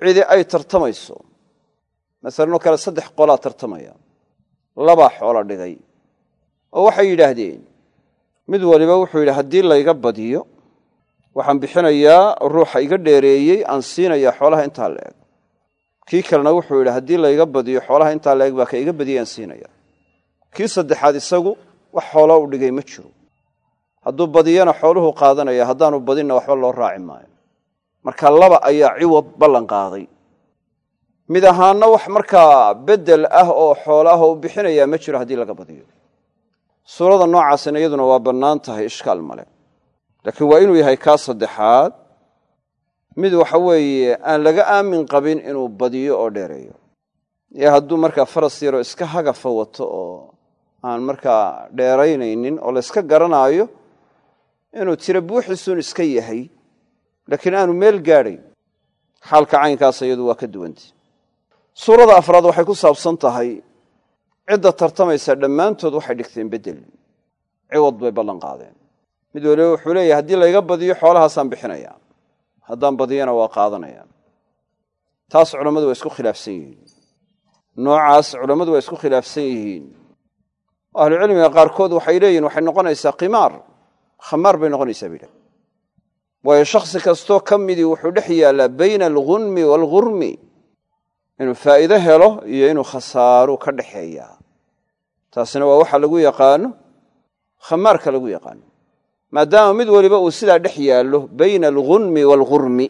A: cidi ay tartamayso. Masalanoo kale saddex qolaa tartamaya. Labaa xoolo dhigay. Oo waxay yidhaahdeen mid waliba wuxuu yidhi haddii layga badiyo waxaan bixinayaa ruuxa iga dheereeyey aan siinayaa xoolaha intaa la eg kii kalena wuxuu yidhi haddii layga badiyo xoolaha intaa la eg baa ka iga badiyey aan siinaya. Kii saddexaad isagu wax xooloo u dhigay ma jiro. Hadduu badiyana xooluhu qaadanaya haddaanu badinna waxba loo raaci maayo. Marka laba ayaa ciwad ballan qaaday. Mid ahaanna wax markaa beddel ah oo xoolo oo u bixinayaa ma jiro haddii laga badiyo. Suurada noocaasina iyaduna waa bannaan tahay ishkaal male laakiin waa inuu yahay kaa saddexaad mid waxa weeye aan laga aamin qabin inuu badiyo oo dheereeyo. Iyo hadduu markaa faras yaroo iska hagafa wato oo aan markaa dheeraynaynin oo la yska garanaayo inuu tiro buuxiisuun iska yahay laakiin aanu meel gaadhayn xaalka caynkaas iyadu waa ka duwanta suurada afraad waxay ku saabsan tahay cidda tartamaysa dhammaantood waxay dhigteen beddel. Ciwad bay ballan qaadeen. Mid waliba wuxuu leeyahay haddii layga badiyo xoolahaasaan bixinaya haddaan badiyana waa qaadanaya taas culammadu waa isku khilaafsan yihiin. Noocaas culammadu waa isku khilaafsan yihiin. Ahlucilmiga qaarkood waxay leeyihiin waxay noqonaysaa qimaar. Khamaar bay noqonaysaa bay waayo shakhsi kastoo ka midii wuxuu dhex yaallaa bayna algunmi waalgurmi inuu faa'iide helo iyo inuu khasaaro ka dhexeeyaa taasina waa waxa lagu yaqaano khamaarka lagu yaqaano maadaama mid waliba uu sidaa dhex yaallo bayna algunmi waalgurmi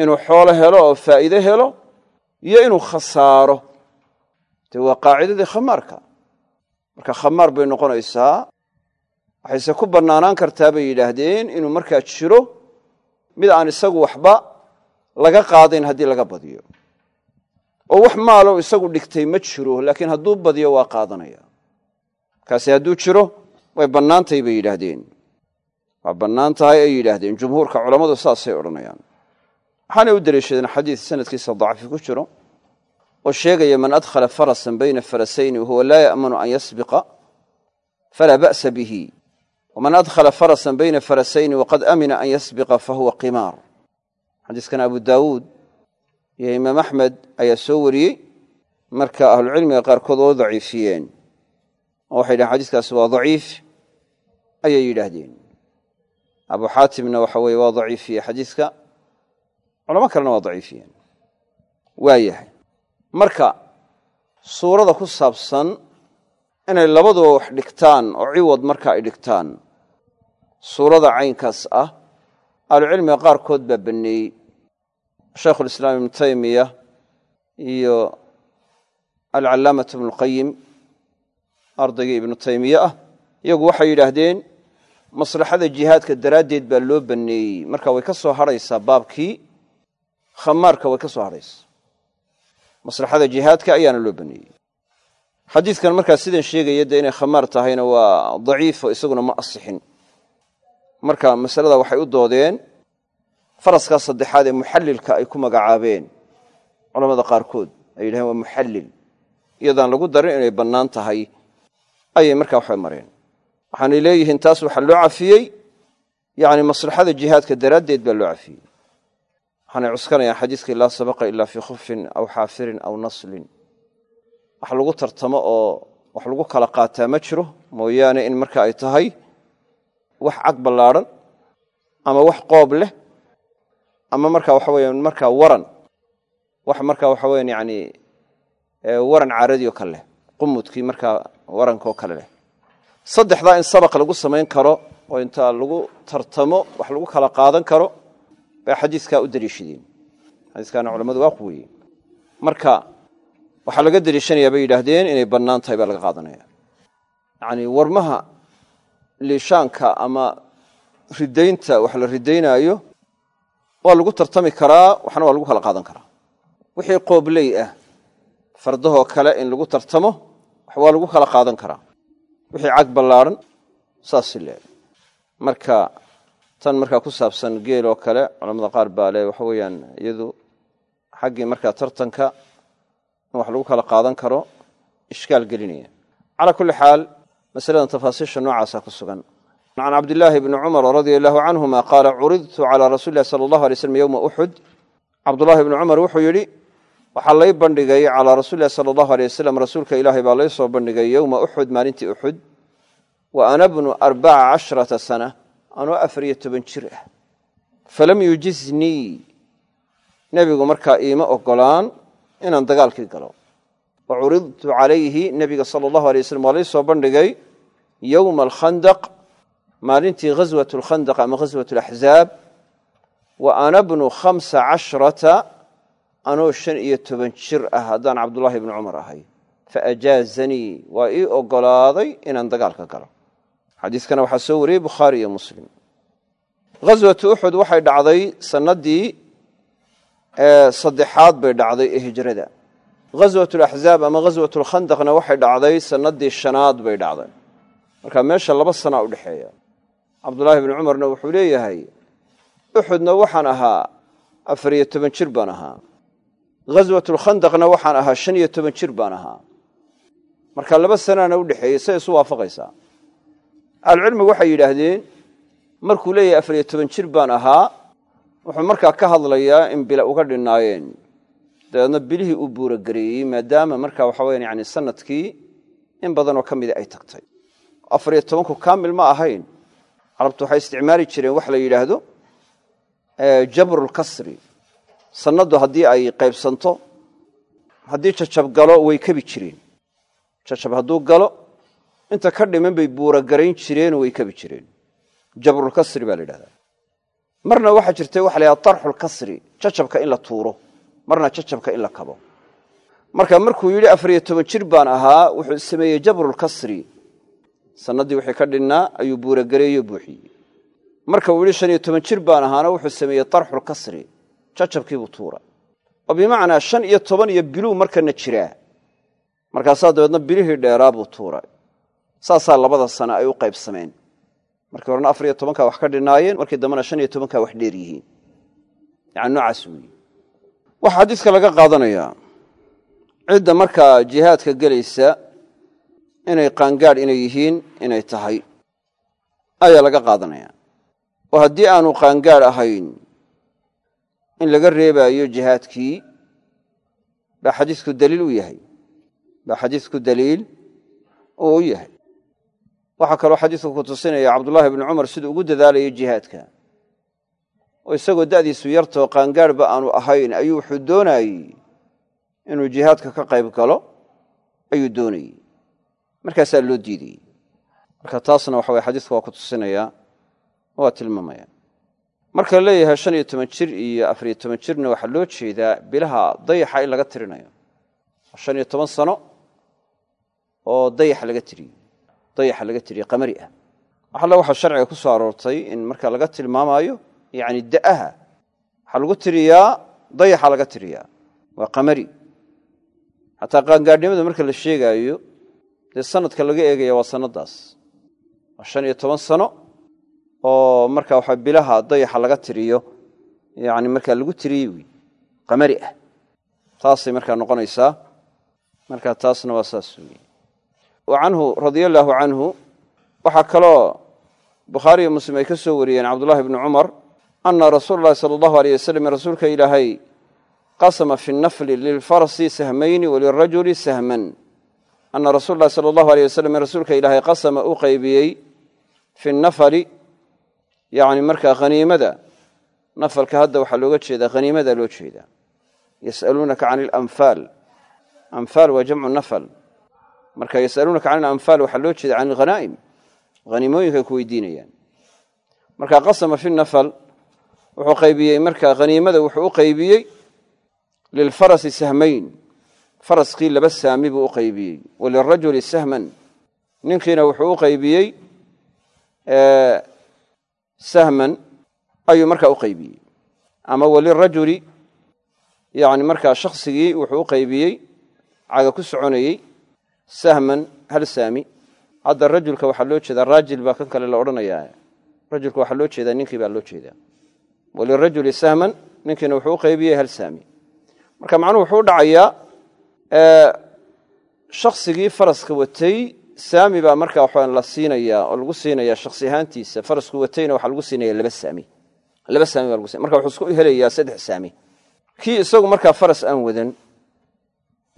A: inuu xoolo helo oo faa'iide helo iyo inuu khasaaro. Dee waa qaacidadii khamaarka marka khamaar bay noqonaysaa. Waxayse ku bannaanaan kartaa bay yidhaahdeen inuu markaa jiro mid aan isagu waxba laga qaadayn haddii laga badiyo. Oo wax maalow isagu dhigtay ma jiro laakiin hadduu badiyo waa qaadanaya. Kaasi hadduu jiro way bannaantahay bay yidhaahdeen. Waa bannaan tahay ay yidhaahdeen. Jumhuurka culammadu saasay odhanayaan. Waxaanay u deliishadeen xadiid sanadkiisa dacfi ku jiro oo sheegaya man adkhala farasan bayna farasayni wahuwa laa ya'manu an yasbiqa falaa ba'sa bihi. Waman adkhala farasan bayna farasayni waqad amina an yasbiqa fahuwa qimaar. Xadiiskan abu daawuud iyo imaam axmed ayaa soo wariyey. Marka ahlucilmiga qaarkood oo daciifiyeen. Oo waxay dhahen xadiiskaasi waa daciif ayay yidhaahdeen. Abu xaatimna waxa weye waa daciifiye xadiiska culamo kalena waa daciifiyeen. Waa yahay. Marka suurada ku saabsan inay labaduba wax dhigtaan oo ciwad marka ay dhigtaan suurada caynkaas ah ahlucilmiga qaarkood baa banneeyey. Shaykhulislaam ibnu taymiya iyo alcalaamatu ibnuqayim ardaygii ibnu taymiye ah iyagu waxay yidhaahdeen maslaxada jihaadka daraaddeed baa loo banneeyey marka way ka soo hadhaysaa baabkii khamaarka way ka soo hadhaysaa maslaxada jihaadka ayaana loo baneeyey. Xadiidkan markaa sidan sheegaya inay khamaar tahayna waa daciifo isaguna ma asixin. Marka masalada waxay u doodeen faraskaa saddexaad ee muxallilka ay ku magacaabeen. Culamada qaarkood ay yidhahdeen waa muxallil. Iyadaan lagu darin inay bannaan tahay ayay markaa waxay mareen waxaanay leeyihiin taas waxaa loo cafiyey. Yani maslaxada jihaadka daraaddeed baa loo cafiyey. Waxaanay cuskanayaan xadiiskii laa sabaqa ilaa fii khufin aw xaafirin aw naslin. Wax lagu tartamo oo wax lagu kala qaataa ma jiro. Mooyaane in marka ay tahay wax cag ballaadhan ama wax qoob leh ama marka waxa weeyaan markaa waran. Wax marka waxa weyan yani waran caaradi oo kale leh qumudkii markaa warankaoo kale leh saddexdaa in sabaq lagu samayn karo oo inta lagu tartamo wax lagu kala qaadan karo bay xadiiskaa u daliishadeen xadiiskaana culamadu waa quweyeen marka waxaa laga deliishanayaa bay yidhaahdeen inay bannaan tahay baa laga qaadanaya. Yacanii warmaha liishaanka ama ridaynta wax la ridaynaayo waa lagu tartami karaa waxna waa lagu kala qaadan karaa. Wixii qoobley ah fardahoo kale in lagu tartamo waa lagu kala qaadan karaa wixii cag ballaadhan saasi leeg marka tan markaa ku saabsan geel oo kale culamada qaar baa le waxa weeyaan iyadu xaggii markaa tartanka in wax lagu kala qaadan karo ishkaal gelinaya. Calaa kulli xaal masaladan tafaasiisha noocaasa ku sugan. Can cabdillaahi bni cumar radia allahu canhuma qaala curidtu calaa rasuuli lahi sala allahu alay slam yowma uxud cabdullahi bni cumar wuxuu yidhi waxaa lay bandhigay calaa rasuuli lahi sala allahu alay wasalam rasuulka ilaahay baa lay soo bandhigay yowma uxud maalintii uxud wa ana bnu arbaca casharata sana anoo afar iyo toban jir ah. Falam yujiznii nebigu markaa iima ogolaan inaan dagaalkii galo. Wa curidtu calayhi nebiga sala allahu alay waslm waa lay soo bandhigay yowma alkhandaq maalintii ghaswat alkhandaq ama ghaswat alaxzaab wa ana bnu khamsa cashrata anoo shan iyo toban jir ah haddaan cabdullaahi bni cumar ahay faajaazanii waa ii ogolaaday inaan dagaalka galo. Xadiiskana waxaa soo wariyey bukhaari iyo muslim. Ghaswatu uxud waxay dhacday sanadii saddexaad bay dhacday ee hijrada. Ghaswat alaxzaab ama ghaswat alkhandaqna waxay dhacday sanadii shanaad bay dhacday. Marka meesha laba sanaa u dhexeeya cabdullaahi bni cumarna wuxuu leeyahay uxudna waxaan ahaa afar iyo toban jir baan ahaa ghaswatulkhandaqna waxaan ahaa shan iyo toban jir baan ahaa. Marka laba sanaana u dhexeeyey say isu waafaqaysaa. Ahlucilmigu waxay yidhaahdeen markuu leeyahay afar iyo toban jir baan ahaa wuxuu markaa ka hadlayaa in bila uga dhinaayeen. Dabeedna bilihii uu buurogareeyey maadaama marka waxa weyan yani sannadkii in badanoo ka mida ay tagtay. Afar iyo tobanku kaamil ma ahayn. Carabtu waxay isticmaali jireen wax la yidhaahdo jabrulkasri sanadu haddii ay qaybsanto haddii jajab galo way kebi jireen. Jajab hadduu galo inta ka dhiman bay buurogarayn jireenoo way kebi jireen. Jabrulkasri baa la yidhahdaa. Marna waxaa jirtay waxa la tarxulkasri jajabka in la tuuro marna jajabka in la kabo. Marka markuu yidhi afar iyo toban jir baan ahaa wuxuu sameeyey jabrulkasri sanadii wixii ka dhinnaa ayuu buurogareeyo buuxiyey. Marka uu yidhi shan iyo toban jir baan ahaana wuxuu sameeyey tarxulkasri jajabkiibuu tuura oo bimacnaa shan iyo toban iyo biluu markana jiraa markaasaa dabeedna bilihii dheeraa buu tuuray. Saasaa labada sana ay u qaybsameen markii horena afar iyo tobankaa wax ka dhinaayeen markii dambena shan iyo tobankaa wax dheer yihiin. Yani noocaas weeye. Waxaa xadiiska laga qaadanayaa cidda markaa jihaadka gelaysa inay qaangaadh inay yihiin inay tahay ayaa laga qaadanaya. Oo haddii aanu qaangaadh ahayn in laga reebaayo jihaadkii baa xadiisku daliil u yahay. Baa xadiisku daliil uu yahay. Waxaa kaloo xadiisku ku tusinaya cabdullaahi bnu cumar siduu ugu dadaalayay jihaadka. Oo isagoo da'diisu yartoo qaangaadhba aanu ahayn ayuu wuxuu doonayey inuu jihaadka ka qayb galo ayuu doonayey. Markaasaa loo diidayey. Marka taasna waxa weye xadiisku waa ku tusinayaa waa tilmaamaya marka la leeyahay shan iyo toban jir iyo afariyo toban jirna waxaa loo jeedaa bilaha dayaxa in laga tirinayo. Shan iyo toban sano oo dayaxa laga tiriyo. Dayaxa laga tiriyo qamari ah. Waxalla waxaa sharciga ku soo aroortay in marka laga tilmaamaayo yani da'aha waxaa lagu tiriyaa dayaxa laga tiriyaa. Waa qamari. Xataa qaangaadhnimada marka la sheegaayo dee sanadka laga eegaya waa sanadaas waa shan iyo toban sano oo marka waxa bilaha dayaxa laga tiriyo yani markaa lagu tiriyey wy qamari ah. Taasay markaa noqonaysaa marka taasna waa saas wey wa canhu canhu waxaa kaloo bukhaariyo muslim ay ka soo wariyeen cabdullahi bni cumar ana rasuula llahi sala allahu aleyh wasalam rasuulka ilaahay qasama fi nafli lilfarsi sahmayni walirajuli sahman. Ana rasuula llahi sala allahu aleyh wasalam rasuulka ilaahay qasama u qaybiyey fi nafali yani markaa haniimada nafalka hadda waxaa looga jeedaa haniimada loo jeedaa. Yas'aluunaka can alanfaal anfaal waa jamcu nafal. Marka yasaluunaka can alanfaal waxaa loo jeeda can alghanaa'im haniimooyinka ku weydiinayaan. Marka qasama fi nafal wuxuu qaybiyey marka haniimada wuxuu u qaybiyey lilfarasi sahmayn. Faraskii laba saami buu u qaybiyey. Walirajuli sahman. Ninkiina wuxuu u qaybiyey sahman ayuu markaa u qaybiyey. Ama walirajuli yani markaa shaksigii wuxuu u qaybiyey caga ku soconayey sahman hal saami. Hadda rajulka waxaa loo jeedaa raajil baa kan kale la odhanayaa. Rajulka waxaa loo jeedaa ninkii baa loo jeedaa. Walirajuli sahman ninkiina wuxuu u qaybiyey hal saami. Marka macnuhu wuxuu dhacayaa shaksigii faraska watay saami baa markaa waxaa la siinayaa oo lagu siinayaa shaksi ahaantiisa farasku watayna waxaa lagu siinaya laba saami. Laba saami baa lagu siinaya marka wuxuu isku helayaa saddex saami. Kii isagu markaa faras aan wadan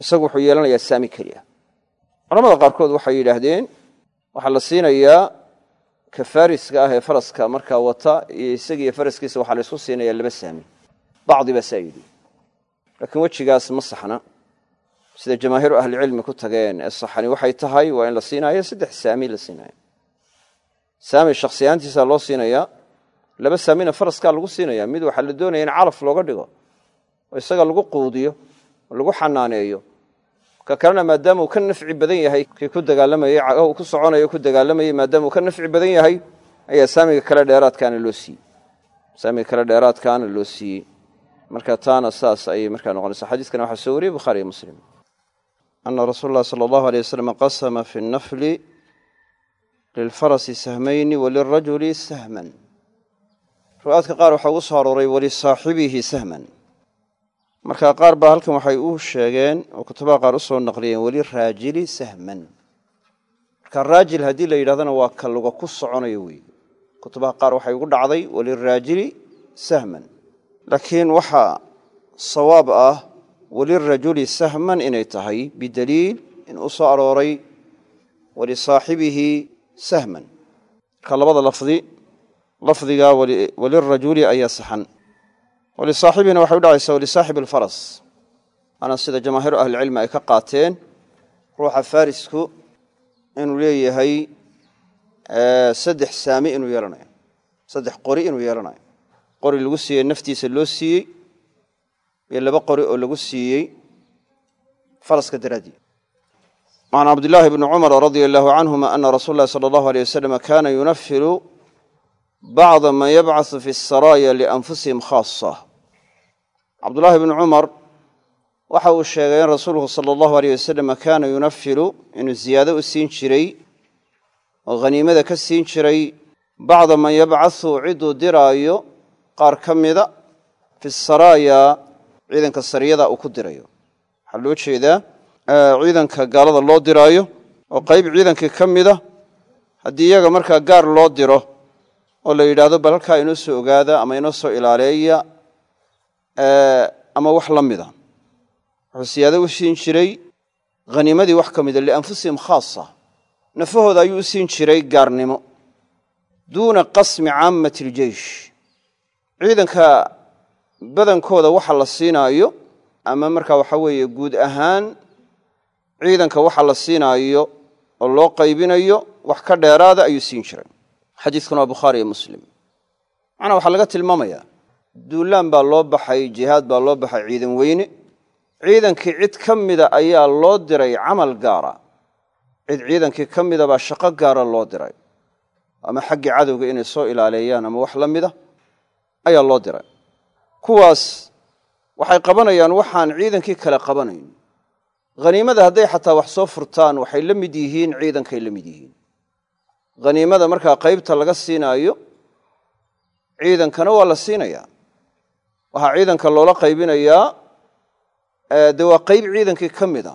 A: isagu wuxuu yeelanayaa saami keli ah culamada qaarkood waxay yidhaahdeen waxaa la siinayaa ka fariska ah ee faraska markaa wata iyo isagiiyo faraskiisa waxaa la isku siinayaa laba saami. Bacdi baa saa yidhi. Laakiin wejigaas ma saxna sida jamaahiiru ahlicilmi ku tageen ee saxani waxay tahay waa in la siinaayo saddex saami la siinaayo saami shaksiyaantiisa loo siinayaa laba saamina faraskaa lagu siinaya mid waxaa la doonaya in calaf looga dhigo oo isaga lagu quudiyo lagu xanaaneeyo. Ka kalena maadaama uu ka nafci badan yahay kii ku dagaalamayey cagahu ku soconayo ku dagaalamayey maadaama uu ka nafci badan yahay ayaa saamiga kale dheeraadkaana loo siiyey. Saamiga kale dheeraadkaana loo siiyey. Marka taana saas ayay markaa noqonaysa xadiiskana waxaa soo wariyey bukhaari iyo muslim ana rasuul اllahi salى allahu alيyh wasalam qasama fi اnafli lilfarasi sahmayni walirajuli sahman riwaayaadka qaar waxaa ugu soo arooray walisaaxibihi sahman marka qaar baa halkan waxay u sheegeen oo kutubaha qaar u soo naqliyeen waliraajili sahman marka raajil haddii la yidhahdana waa ka luga ku soconayo wey kutubaha qaar waxay ugu dhacday waliraajili sahman laakiin waxaa sawaab ah walirajuli sahman inay tahay bidaliil in uu soo arooray walisaaxibihi sahman. Marka labada lafdi lafdiga walirajuli ayaa saxan. Walisaaxibina waxay u dhacaysaa walisaaxib alfaras. Waana sida jamaahiiru ahlicilmi ay ka qaateen ruuxa farisku inuu leeyahay saddex saami inuu yeelanayo saddex qori inuu yeelanayo. Qori lagu siiyey naftiisa loo siiyey iyo laba qori oo lagu siiyey faraska daraaddii can cabdillaahi bni cumar radia allaahu canhuma ana rasuula sala allahu aleyh wasalam kaana yunafilu bacda man yabcasu fi asaraaya lianfusihim khaasa cabdullaahi bni cumar waxa uu sheegay in rasuulku sala allahu aleyh wasalam kaana yunafilu inuu ziyaado u siin jiray oo haniimada ka siin jiray bacda man yabcasu ciduu diraayo qaar ka mida fi saraaya ciidanka sariyada uu ku dirayo. Waxaa loo jeedaa ciidanka gaalada loo diraayo oo qayb ciidankii ka mida haddii iyaga markaa gaar loo diro oo la yidhaahdo bal halkaa inoo soo ogaada ama inoo soo ilaaleeya ama wax la mida. Wuxuu siyaado u siin jiray haniimadii wax ka mida lianfusihim khaasa. Nafahooda ayuu u siin jiray gaarnimo. Duuna qasmi caammati aljeish ciidanka badankooda waxa la siinaayo ama markaa waxa weeye guud ahaan ciidanka waxa la siinaayo oo loo qaybinayo wax ka dheeraada ayuu siin jiray. Xadiiskuna waa bukhaari iyo muslim. Macnaa waxaa laga tilmaamayaa duulaan baa loo baxay jihaad baa loo baxay ciidan weyne. Ciidankii cid ka mida ayaa loo diray camal gaara. Cid ciidankii ka mida baa shaqo gaara loo diray. Ama xaggii cadowga inay soo ilaaleeyaan ama wax la mida ayaa loo diray kuwaas waxay qabanayaan waxaan ciidankii kale qabanayn. Haniimada hadday xataa wax soo furtaan waxay la mid yihiin ciidankay la mid yihiin. Haniimada markaa qaybta laga siinaayo ciidankana waa la siinayaa waxaa ciidanka loola qaybinayaa de waa qayb ciidankii ka mida.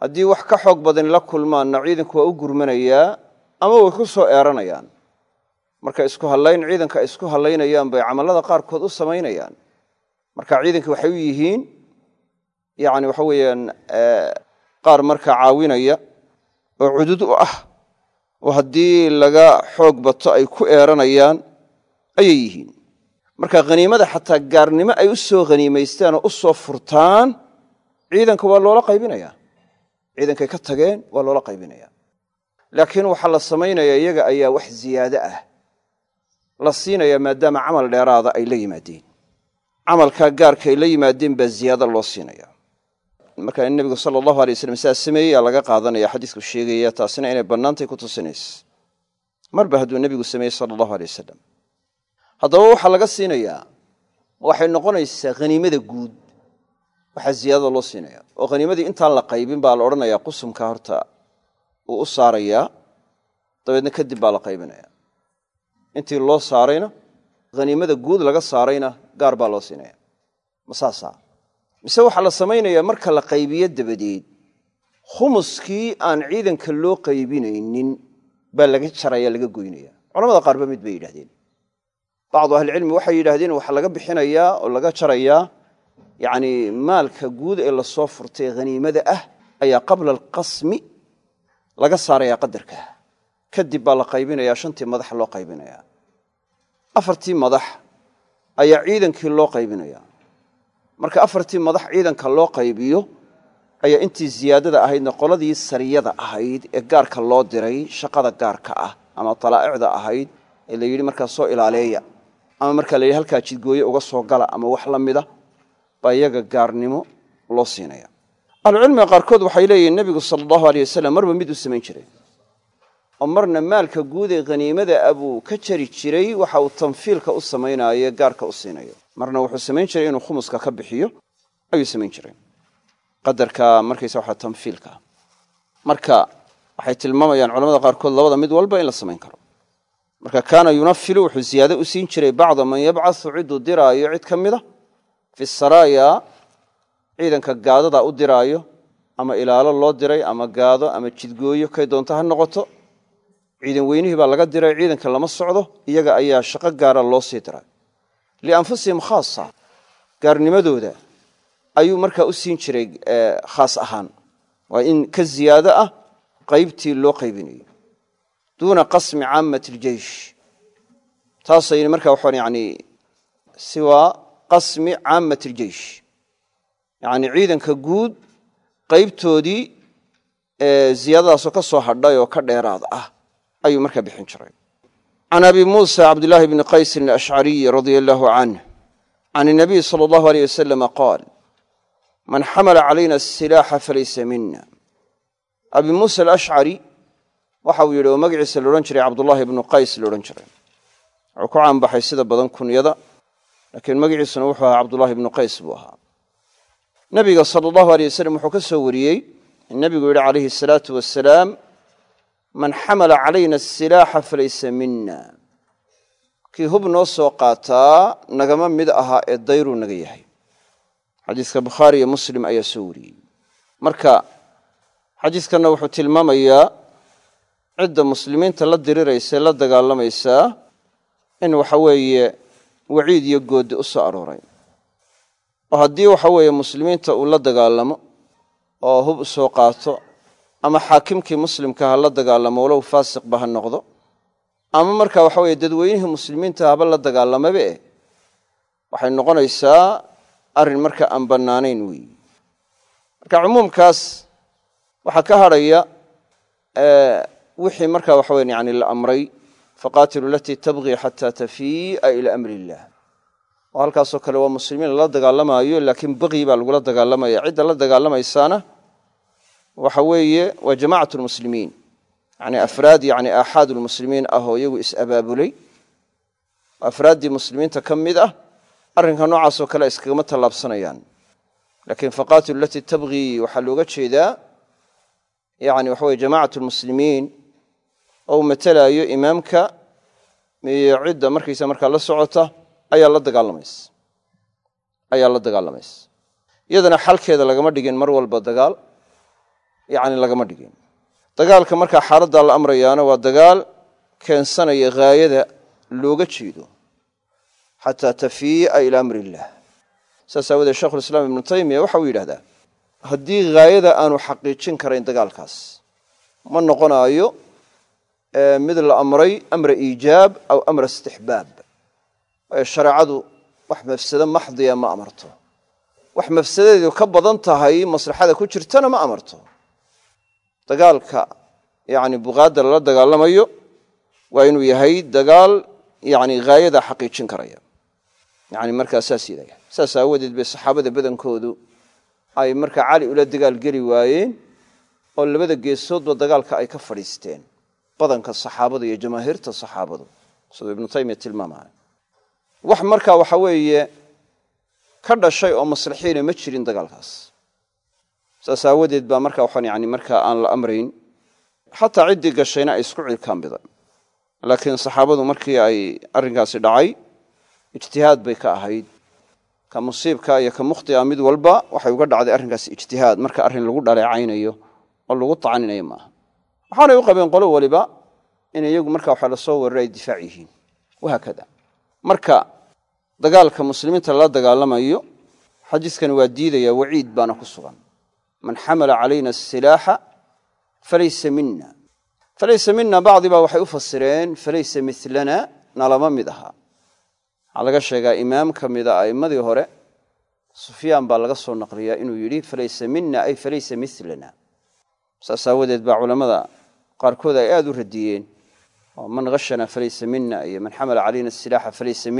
A: Haddii wax ka xoog badani la kulmaanna ciidanku waa u gurmanayaa ama way ku soo eeranayaan marka isku hallayn ciidanka ay isku hallaynayaan bay camallada qaarkood u samaynayaan. Marka ciidankii waxay u yihiin yani waxa weeyaan qaar markaa caawinaya oo cudud u ah oo haddii laga xoog bato ay ku eeranayaan ayay yihiin. Marka haniimada xataa gaarnimo ay u soo haniimaystaan oo u soo furtaan ciidanka waa loola qaybinaya. Ciidankay ka tageen waa loola qaybinaya. Laakiin waxaa la samaynaya iyaga ayaa wax ziyaado ah la siinaya maadaama camal dheeraada ay la yimaadeen. Camalkaa gaarka ay la yimaadeen baa ziyaado loo siinaya marka in nebigu sala allahu alay waslam sidaas sameeyey aa laga qaadanaya xadiisku sheegaya taasina inay bannaantay ku tusinaysa. Marba hadduu nebigu sameeyey sala allahu alay wasalam haddaba waxaa laga siinayaa waxay noqonaysaa haniimada guud. Waxaa ziyaadada loo siinaya oo haniimadii intaan la qaybin baa la odhanayaa qusumka horta uu u saarayaa dabeedna kadib baa la qaybinaya intii loo saarayna haniimada guud laga saarayna gaar baa loo siinaya. Ma saasaa. Mise waxaa la samaynayaa marka la qaybiyo dabadeed khumuskii aan ciidanka loo qaybinaynin baa laga jaraya laga goynaya culamada qaarba mid bay yidhahdeen bacdu ahlicilmi waxay yidhaahdeen waxaa laga bixinayaa oo laga jarayaa yani maalka guud ee la soo furtay haniimada ah ayaa qabla alqasmi laga saaraya qadarka kadib baa la qaybinaya shantii madax loo qaybinaya afartii madax ayaa ciidankii loo qaybinaya marka afartii madax ciidanka loo qaybiyo ayaa intii ziyaadada ahaydna qoladii sariyada ahayd ee gaarka loo diray shaqada gaarka ah ama talaa'icda ahayd ee la yidhi markaa soo ilaaleeya. Ama markaa la yidhi halkaa jidgooye uga soo gala ama wax la mida baa iyaga gaarnimo loo siinaya. Ahlucilmiga qaarkood waxay leeyihiin nebigu sala allahu aleyh wasalam marba mid u samayn jiray oo marna maalka guud ee haniimada abuu ka jari jiray waxa uu tanfiilka u samaynaayo gaarka u siinayo. Marna wuxuu samayn jiray inuu khumuska ka bixiyo ayuu samayn jiray. Qadarka markaysa waxa tanfiilka. Marka waxay tilmaamayaan culamada qaarkood labada mid walba in la samayn karo. Marka kaana yunafilu wuxuu ziyaado u siin jiray bacda man yabcathu ciduu diraayo cid ka mida. Fi saraaya ciidanka gaadada u diraayo ama ilaalo loo diray ama gaado ama jidgooyo kay doonto ha noqoto ciidan weynihii baa laga diray ciidanka lama socdo iyaga ayaa shaqo gaara loo sii diray. Lianfusihim khaasa gaarnimadooda ayuu markaa u siin jiray khaas ahaan. Waa in ka ziyaado ah qaybtii loo qaybinayo duuna qasmi caamati aljeish taasayna markaa waxaan yani siwaa qasmi caamati aljeish yacni ciidanka guud qaybtoodii ziyaadadaasoo ka soo hadhay oo ka dheeraad ah ayuu markaa bixin jiray. Can abi muusa cabdillaahi bni qaysin alashcariy radia allaahu canh can inabiy sala allahu aleyh wasalama qaal man xamala calayna asilaaxa falaysa mina abi muusa alashcari waxa uu yidhi oo magaciisa laodhan jiray cabdullaahi ibnu qays laodhan jiray. Wuxuu ku caanbaxay sida badan kunyada laakiin magaciisuna wuxuu ahaa cabdullaahi ibnu qays buu ahaa. Nebiga sala allahu aleyh wasalam wuxuu ka soo wariyey in nebigu yidhi calayhi asalaatu wasalaam man xamala calayna asilaaxa falaysa mina kii hub noo soo qaataa nagama mid ahaa ee dayruu naga yahay. Xadiiska bukhaari iyo muslim ayaa soo wariyey. Marka xadiiskanna wuxuu tilmaamayaa cidda muslimiinta la diriraysa la dagaalamaysaa in waxa weeye waciid iyo gooddi u soo arooray. Oo haddii waxa weeye muslimiinta uu la dagaalamo oo hub u soo qaato ama xaakimkii muslimka ha la dagaalamo walow faasiqba ha noqdo ama marka waxa weye dadweynihii muslimiinta haba la dagaalamabe waxay noqonaysaa arrin marka aan bannaanayn weyi marka cumuumkaas waxaa ka hadhaya wixii marka waxa weyan yani la amray faqaatilu alatii tabqii xataa tafii'a ilaa amri illah. Oo halkaasoo kale waa muslimiin lala dagaalamaayo laakiin baqyi baa lagula dagaalamaya. Cidda la dagaalamaysaana waxa weeye waa jamacat lmuslimiin yani afraad yani aaxaad lmuslimiin ah oo iyagu is-abaabulay afraaddii muslimiinta ka mid ah arrinka noocaasoo kale iskagama tallaabsanayaan. Laakiin faqaatilu alatii tabqii waxaa looga jeedaa yani waxa weye jamacat lmuslimiin oo uu matalaayo imaamka iyo cidda markaysa markaa la socota ayaa la dagaalamaysa ayaa la dagaalamaysa iyadana xalkeeda lagama dhigin mar walba dagaal yani lagama dhigin. Dagaalka markaa xaaladdaa la amrayaana waa dagaal keensanaya haayada looga jeedo. Xataa tafii'a ilaa amri illah saas aawadeed shekhulislaam ibnu taymiya waxa uu yidhahdaa haddii haayada aanu xaqiijin karayn dagaalkaas ma noqonaayo mid la amray amra iijaab aw amra istixbaab. Waayo shareecadu wax mafsado maxdiya ma amarto. Wax mafsadadeedu ka badan tahay maslaxada ku jirtana ma amarto dagaalka yani buqaadda lala dagaalamayo waa inuu yahay dagaal yani haayada xaqiijin karaya. Yani markaa saas yidaya saas aawadeed bay saxaabada badankoodu ay markaa cali ula dagaal geli waayeen oo labada geesoodba dagaalka ay ka fadhiisteen. Badanka saxaabada iyo jamaahiirta saxaabadu. Siduu ibnu taymiya tilmaamaya wax markaa waxa weeye ka dhashay oo maslaxiina ma jirin dagaalkaas saas aawadeed baa markaa waxaan yani markaa aan la amrayn xataa ciddii gashayna ay isku cilkaambida laakiin saxaabadu markii ay arrinkaasi dhacay ijtihaad bay ka ahayd. Ka musiibka iyo ka mukhtia mid walba waxay uga dhacday arrinkaas ijtihaad. Marka arrin lagu dhaleecaynayo oo lagu tacaninayo maaha. Waxaanay u qabeen qolo waliba in iyagu marka waxa la soo weeraray ay difaac yihiin. Wahaakada marka dagaalka muslimiinta lala dagaalamayo xadiiskani waa diidaya waciid baana ku sugan man xamala calayna asilaaxa falaysa mina falaysa mina bacdi baa waxay u fasireen falaysa milana nalama mid ahaa waxaa laga sheegaa imaam ka mida a'immadii hore sufyaan baa laga soo naqliyaa inuu yidhi falaysa mina ay falaysa milana saas aawadeed baa culammada qaarkood ay aada u radiyeen. Oo man hashana falaysa mina iyo man xamala calayna asilaaxa falaysa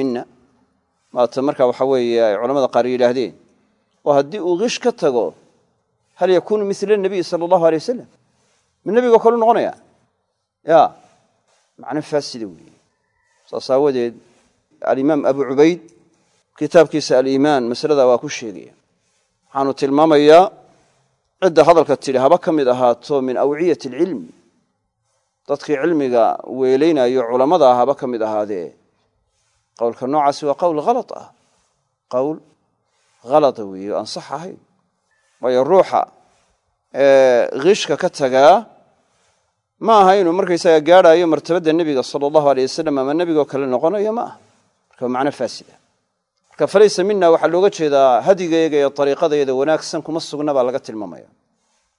A: hal yakuunu mila nabiy sala allahu alay wasalam mid nebigoo kalu noqonaya ya macno faasida weeye saas aawadeed alimaam abu cubayd kitaabkiisa aliimaan masalada waa ku sheegaya waxaanu tilmaamayaa cidda hadalka tidhi haba ka mid ahaato min awciyati alcilmi dadkii cilmiga weelaynayo culammada ah haba ka mid ahaadee qowlka noocaasi waa qowl halad ah qowl waayo ruuxa kishka ka tagaa ma aha inuu markaysaga gaadhaayo martabadda nebiga sala allahu aleyh wasalam ama nebigoo kale noqonayo ma aha. Marka waa macno faasida marka falaysa mina waxaa looga jeedaa hadigayaga iyo ariiqadayada wanaagsan kuma sugna baa laga tilmaamaya.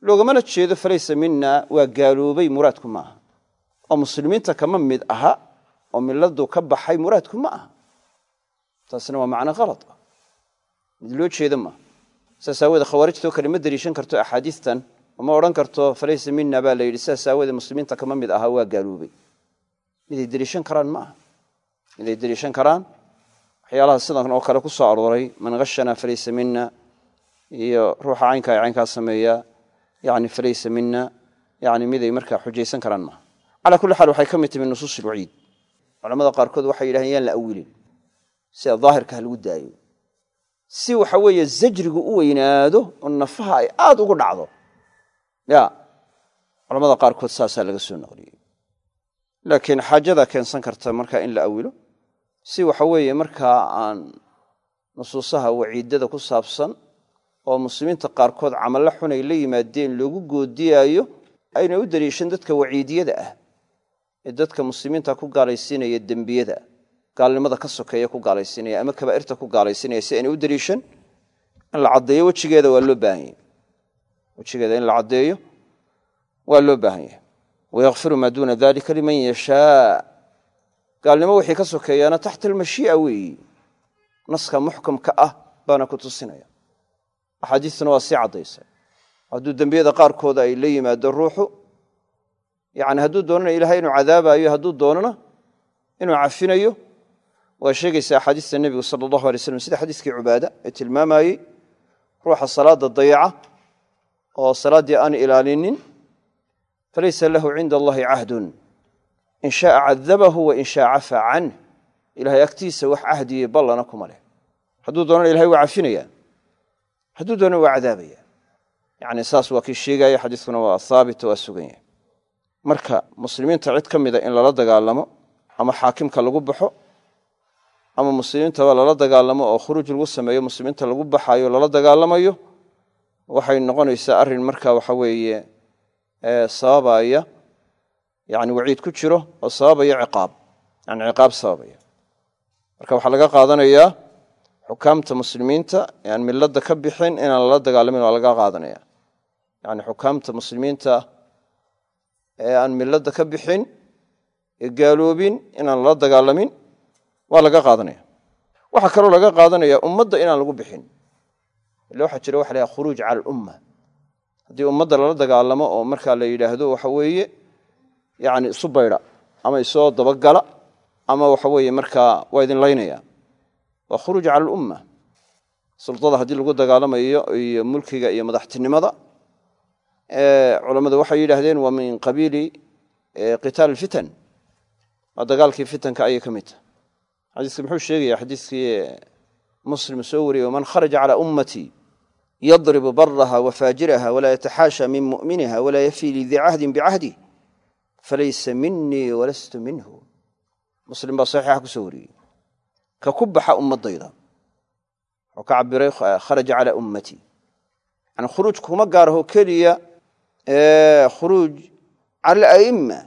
A: Loogamana jeedo falaysa mina waa gaaloobay muraadku ma aha. Oo muslimiinta kama mid aha oo miladu ka baxay muraadku ma aha. Taasina waa macno halad ah mid loo jeeda maaha saas aawoodee kale ma deliishan karto axaadiistan oo ma odhan karto falaysa mina baa la yidhi. Saas muslimiinta kama mid ahaa waa gaaloobay miday deliishan karaan ma aha. Miday deliishan karaan waxyaalaha sidan oo kale ku soo arooray man hashana falaysa mina iyo ruuxa caynkaa caynkaa sameeya yani falaysa mina yani miday markaa xujaysan karaan maaha calaa kulli xaal waxay ka mid min nusuus ilwaciid culamada qaarkood waxay yidhahdeen la awilin. Sida daahirka ha lagu daayo si waxa weeye zajrigu u weynaado oo nafaha ay aada ugu dhacdo. Ya. Culamada qaarkood saasaa laga soo naqliyey laakiin xaajada keensan karta markaa in la awilo. Si waxa weeye markaa aan nusuusaha waciidada ku saabsan oo muslimiinta qaarkood camallo xun ay la yimaadeen loogu goodiyaayo ayna u daliishan dadka waciidiyada ah ee dadka muslimiinta ku gaalaysiinaya dembiyada gaalnimada ka sokeeya ku gaalaysiinaya ama kabaa'irta ku gaalaysiinaya si ayna u daliishan in la caddeeyo wejigeeda waa loo baahan yahy wejigeeda in la caddeeyo waa loo baahan yahay. Wayakfiru maa duuna dalika liman yashaa. Gaalnimo wixii ka sokeeyaana taxta almashii'a weeyi. Naska muxkamka ah baana ku tusinaya. Axaadiistuna waa sii caddaysa hadduu dembiyada qaarkooda ay la yimaado ruuxu yani hadduu doonana ilahay inuu cadaabayo hadduu doonana inuu cafinayo waa sheegaysa axaadiista nebigu sala allahu alay slam sida xadiiskii cubaada ee tilmaamayey ruuxa salaada dayaca oo salaaddii aan ilaalinin falaysa lahu cinda allahi cahdun. In shaaa cadabahu wa in shaa cafaa canh ilahay agtiisa wax cahdiye ballana kuma leh. Hadduu doonana ilahay waa cafinaya hadduu doonana waa cadaabaya. Yani saas waa kii sheegaya xadiiskuna waa haabit waa sugan yahay. Marka muslimiinta cid ka mida in lala dagaalamo ama xaakimka lagu baxo ama muslimiintaba lala dagaalamo oo khuruuj lagu sameeyo muslimiinta lagu baxayo lala dagaalamayo waxay noqonaysaa arrin marka waxa weeye sababaya yani waciid ku jiro oo sababaya ciqaab. Yani ciqaab sababaya. Marka waxaa laga qaadanayaa xukaamta muslimiinta aan milada ka bixin inaan lala dagaalamin waa laga qaadanaya yani xukaamta muslimiinta ee aan milada ka bixin ee gaaloobin inaan lala dagaalamin waa laga qaadanaya. Waxaa kaloo laga qaadanaya ummadda inaan lagu bixin. Ila waxaa jira waxa la khuruuj cala alumma. Haddii ummadda lala dagaalamo oo markaa la yidhaahdo waxa weeye yani isu baydha ama isoo dabagala ama waxa weeye markaa waa idin laynaya. Waa khuruuj cala alumma. Sultada haddii lagu dagaalamayo iyo mulkiga iyo madaxtinimada culammadu waxay yidhaahdeen waa min qabiili qitaal alfitan. Waa dagaalkii fitanka ayay ka mid tahay xadiiski muxuu sheegaya xadiiskii muslim soo wariyey waman kharaja cala ummatii yadribu baraha wa faajiraha walaa yataxaasha min mu'miniha walaa yafi lidii cahdin bicahdi falaysa minii walastu minhu. Muslim baa saxiixa ku soo wariyey. Ka ku baxa ummadayda wuxuu ka cabiray kharaja cala ummatii yani khuruuj kuma gaaraho keliya khuruuj cala alaa'imma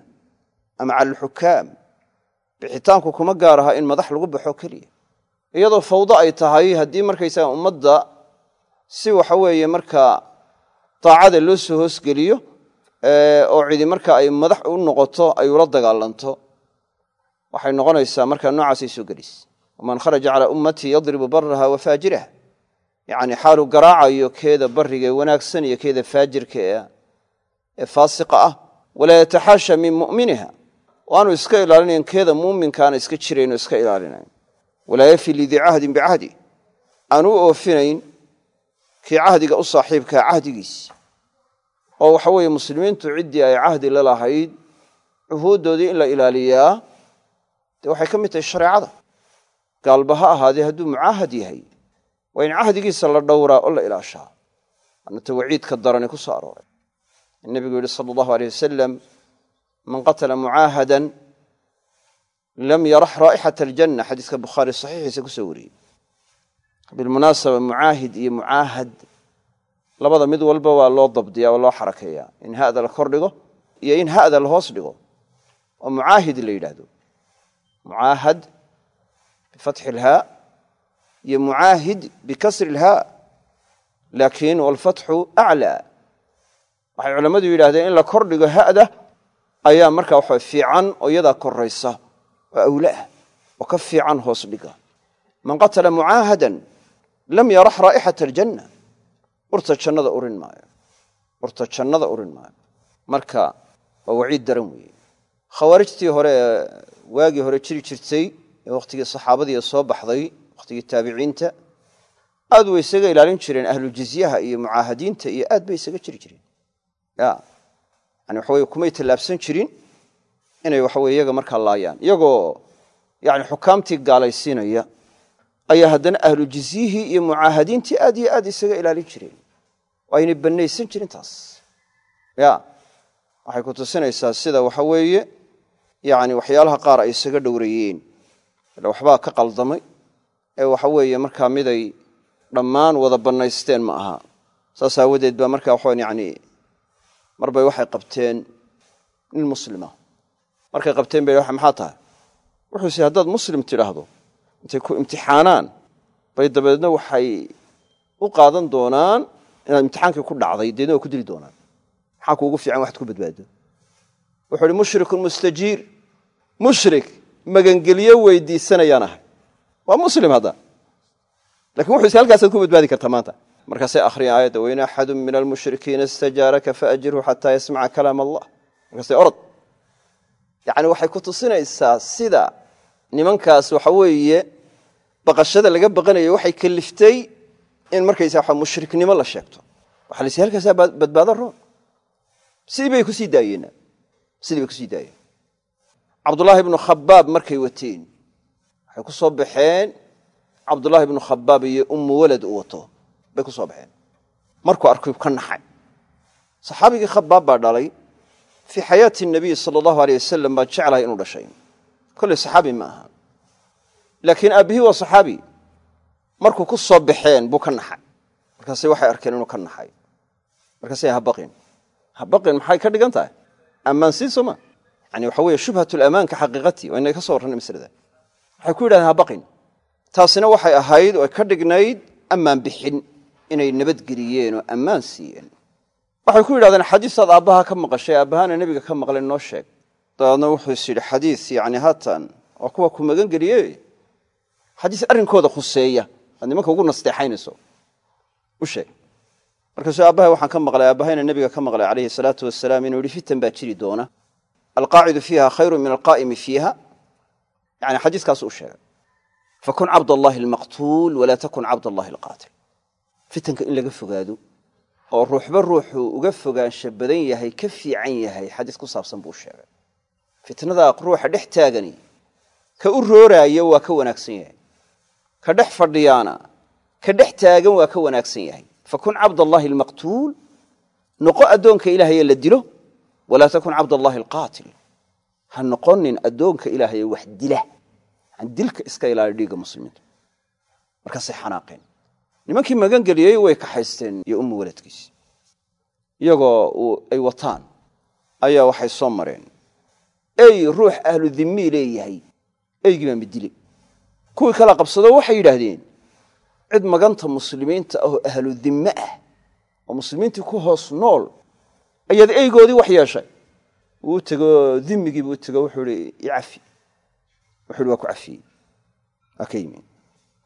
A: ama cala bixitaanku kuma gaaraha in madax lagu baxo keliya. Iyadoo fawdo ay tahay haddii markaysaga ummadda si waxa weeye markaa daacada loo soo hoosgeliyo oo cidi marka ay madax u noqoto ay ula dagaalanto waxay noqonaysaa markaa noocaasay soo gelaysa waman kharaja calaa ummatii yadribu baraha wa faajiraha. Yacni xaaluu garaacayo keeda bariga ee wanaagsan iyo keeda faajirka ee faasiqa ah. Walaa yataxaasha min mu'miniha waanu iska ilaalinayn keeda muuminkaana iska jirayn oo iska ilaalinayn. Walaa yafi lidii cahdin bicahdi aan u oofinayn kii cahdiga u saaxiibkaa cahdigiisi oo waxa weeye muslimiintu ciddii ay cahdi la lahayd cuhuuddoodii in la ilaaliyaa dee waxay ka mid tahay shareecada. Gaalba ha ahaadee hadduu mucaahad yahay waa in cahdigiisa la dhowraa oo la ilaashaa. Anata waciidka darani ku soo arooray. Nebigu yihi sala allahu aleyh wasalam man qatala mucaahadan lam yarax raa'ixata aljanna. Xadiiska bukhaari saxiixiisa ku soo wariyey. Bilmunaasaba mucaahid iyo mucaahad labada mid walba waa loo dabdiyaa waa loo xarakeeyaa. In hada la kor dhigo iyo in hada la hoos dhigo. Oo mucaahid la yidhaahdo. Mucaahad bifatxi ilhaa iyo mucaahid bikasri ilhaa laakiin walfatxu aclaa waxay culammadu yidhahdeen in la kor dhigo ha'da ayaa markaa waxa fiican oo iyadaa koraysa oo awla ah oo ka fiican hoos dhiga. Man qatala mucaahadan lam yarax raa'ixata aljanna urta jannada urin maayo. Urta jannada urin maayo. Marka waa waciid daran weeye. Khawaarijtii hore ee waagii hore jiri jirtay ee wakhtigii saxaabadii soo baxday wakhtigii taabiciinta aad way isaga ilaalin jireen ahlujizyaha iyo mucaahadiinta iyo aad bay isaga jiri jireen yani waxa weye kumay tallaabsan jirin inay waxaweye iyaga markaa laayaan. Iyagoo yani xukaamtii gaalaysiinaya ayaa haddana ahlu jizyihii iyo mucaahadiintii aad iyo aad isaga ilaalin jireen. Oo aynay bannaysan jirin taas. Ya waxay ku tusinaysaa sida waxa weeye yani waxyaalaha qaar ay isaga dhowrayeen. Waxbaa ka qaldamay ee waxa weeye markaa miday dhammaan wada bannaysteen ma aha. Saas aawadeed baa markaa waxawan yani marbay waxay qabteen nin muslima markay qabteen bay maxaa tahay? Wuxuuse haddaad muslim tidhaahdo intay ku imtixaanaan bay dabeedna waxay u qaadan doonaan inaad imtixaankii ku dhacday deedna waa ku dili doonaan. Maxaa kuugu fiican waxad ku badbaado wuxuu ihi mushrikun mustajiir mushrik magangelyo weydiisanayaan ahay waa muslim hadda. Lakin wuxuu is halkaasaad ku badbaadi kartaa maanta markaasay akhriyan aayadda wain axadu min almushrikiina istajaaraka faajirhu xataa yasmaca kalaam allah. Markaasay orod. Yacni waxay ku tusinaysaa sida nimankaas waxa weeye baqashada laga baqanayo waxay kaliftay in markaysa mushriknimo la sheegto. Waxa la halkaasaa badbaado roon sidii bay ku sii daayeen. Sidii bay ku sii daayeen. Cabdullaahi ibnu khabaab markay wateen waxay ku soo baxeen cabdullaahi ibnu khabaab iyo ummu walad u wato bay ku soo baxeen. Markuu arkay ka naxay. Saxaabigii khabaab baa dhalay fii xayaati nabiy sala allahu aleyh wasalam baan jeclahay inuu dhashay. Kolley saxaabi ma aha. Laakiin aabbihii waa saxaabi. Markuu ku soo baxeen buu ka naxay. Markaase waxay arkeen inuu ka naxay. Markaasay habaqin habaqin maxay ka dhigan tahay? Ammaan sii sooma yani waxa weye shubhat lamaanka xaqiiqatii waa inay ka soo warranay maslada waxay ku yidhahdeen habaqin taasina waxay ahayd oo ka dhignayd ammaan bixin inay nabadgeliyeen oo ammaan siiyeen. Waxay ku yidhahdeen xadiisaad aabbaha ka maqashay aabbahaana nebiga ka maqlay noo sheeg. Dabeedna wuxuu is yidhi xadiis yani haatan waa kuwa ku magan geliye. Xadiis arrinkooda khuseeya aad nimanka ugu nasteexaynayso u sheeg. Markaasuu aabbahay waxaan ka maqlay aabbahayna nebiga ka maqlay calayhi salaatu wasalaam inuu yihi fitan baa jiri doona. Alqaacidu fiiha khayru min alqaa'imi fiiha. Yani xadiiskaasu u sheegay. Fakun cabd almaqtuul walaa takun cabd alqaatil fitanka in laga fogaado oo ruuxba ruuxuu uga fogaansha badan yahay ka fiican yahay xadiis ku saabsan buu sheegay. Fitnadaa ruuxa dhex taagani ka u rooraayo waa ka wanaagsan yahay. Ka dhex fadhiyaana ka dhex taagan waa ka wanaagsan yahay. Fakun cabd allahi almaqtuul noqo addoonka ilaahaye la dilo walaa takun cabd allahi alqaatil. Ha noqonin addoonka ilaahaye wax dila. An dilka iska ilaali dhiigga muslimiinta. Markaasay xanaaqeen nimankii magan geliyey way kaxaysteen iyo ummu waladkiisi. Iyagoo ay wataan ayaa waxay soo mareen. Ey ruux ahlu dimmii leeyahay eygii baa kuwii kala qabsado waxay yidhaahdeen cid maganta muslimiinta ahoo ahlu dimme ah oo muslimiintii ku hoos nool ayaad eygoodii wax yeeshay. Wuu tego dimmigiibu u tego wuxuu ihi icafi wuxu ihi waa ku cafiyey. Waa